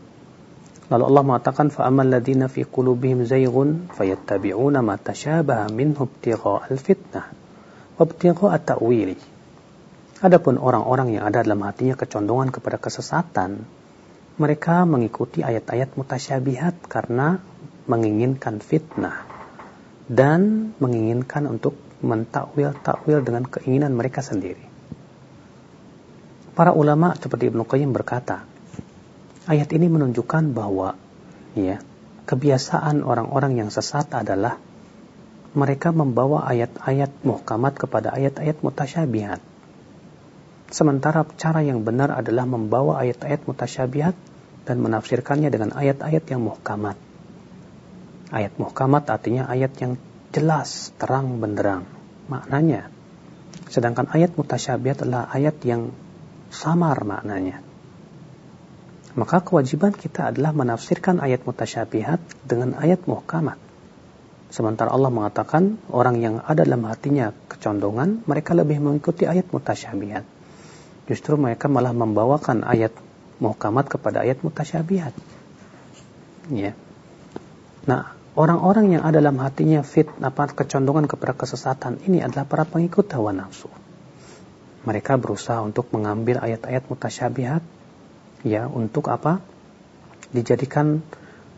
Lalu Allah mengatakan فَأَمَا الَّذِينَ فِي قُلُوبِهِمْ زَيْغٌ فَيَتَّبِعُونَ مَا تَشَابَهَ مِنْهُ ibtigha'al fitnah wa ibtigha'a. Adapun orang-orang yang ada dalam hatinya kecondongan kepada kesesatan, mereka mengikuti ayat-ayat mutasyabihat karena menginginkan fitnah dan menginginkan untuk mentakwil-takwil dengan keinginan mereka sendiri. Para ulama seperti Ibnu Qayyim berkata, ayat ini menunjukkan bahwa ya, kebiasaan orang-orang yang sesat adalah mereka membawa ayat-ayat muhkamat kepada ayat-ayat mutasyabihat. Sementara cara yang benar adalah membawa ayat-ayat mutasyabihat dan menafsirkannya dengan ayat-ayat yang muhkamat. Ayat muhkamat artinya ayat yang jelas, terang benderang maknanya. Sedangkan ayat mutasyabihat adalah ayat yang samar maknanya. Maka kewajiban kita adalah menafsirkan ayat mutasyabihat dengan ayat muhkamat. Sementara Allah mengatakan orang yang ada dalam hatinya kecondongan, mereka lebih mengikuti ayat mutasyabihat. Justru mereka malah membawakan ayat muhkamat kepada ayat mutasyabihat. Ya. Nah, Orang-orang yang ada dalam hatinya fit, apa kecondongan kepada kesesatan ini adalah para pengikut hawa nafsu. Mereka berusaha untuk mengambil ayat-ayat mutasyabihat ya untuk apa? Dijadikan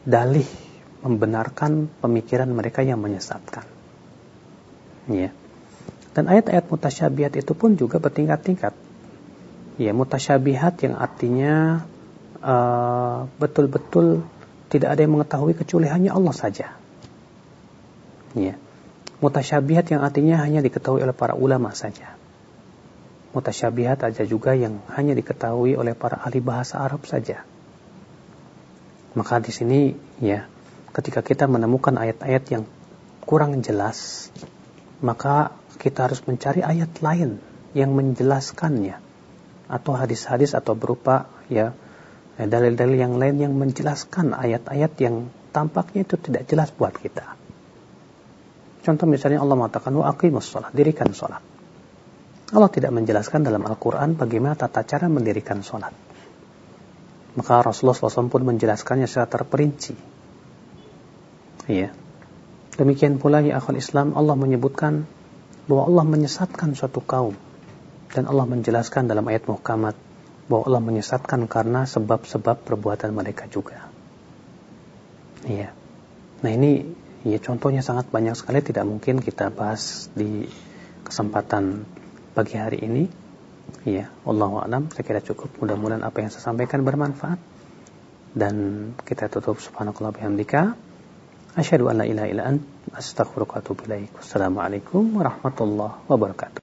dalih membenarkan pemikiran mereka yang menyesatkan. Ya. Dan ayat-ayat mutasyabihat itu pun juga bertingkat-tingkat. Ya, mutasyabihat yang artinya eh, betul-betul uh, tidak ada yang mengetahui kecuali hanya Allah saja. Ya. Mutasyabihat yang artinya hanya diketahui oleh para ulama saja. Mutasyabihat aja juga yang hanya diketahui oleh para ahli bahasa Arab saja. Maka di sini ya, ketika kita menemukan ayat-ayat yang kurang jelas, maka kita harus mencari ayat lain yang menjelaskannya atau hadis-hadis atau berupa ya dalil-dalil yang lain yang menjelaskan ayat-ayat yang tampaknya itu tidak jelas buat kita. Contoh misalnya Allah mengatakan wa aqimus sholat, dirikan sholat. Allah tidak menjelaskan dalam Al-Quran bagaimana tata cara mendirikan sholat. Maka Rasulullah SAW pun menjelaskannya secara terperinci. Iya. Demikian pula ya akhul Islam Allah menyebutkan bahwa Allah menyesatkan suatu kaum dan Allah menjelaskan dalam ayat muhkamat bahwa Allah menyesatkan karena sebab-sebab perbuatan mereka juga. Iya. Nah ini ya contohnya sangat banyak sekali tidak mungkin kita bahas di kesempatan pagi hari ini. Iya, Allah a'lam. Saya kira cukup. Mudah-mudahan apa yang saya sampaikan bermanfaat. Dan kita tutup subhanakallah bihamdika. Asyhadu an la ilaha illa ant astaghfiruka wa atubu ilaik. Wassalamualaikum warahmatullahi wabarakatuh.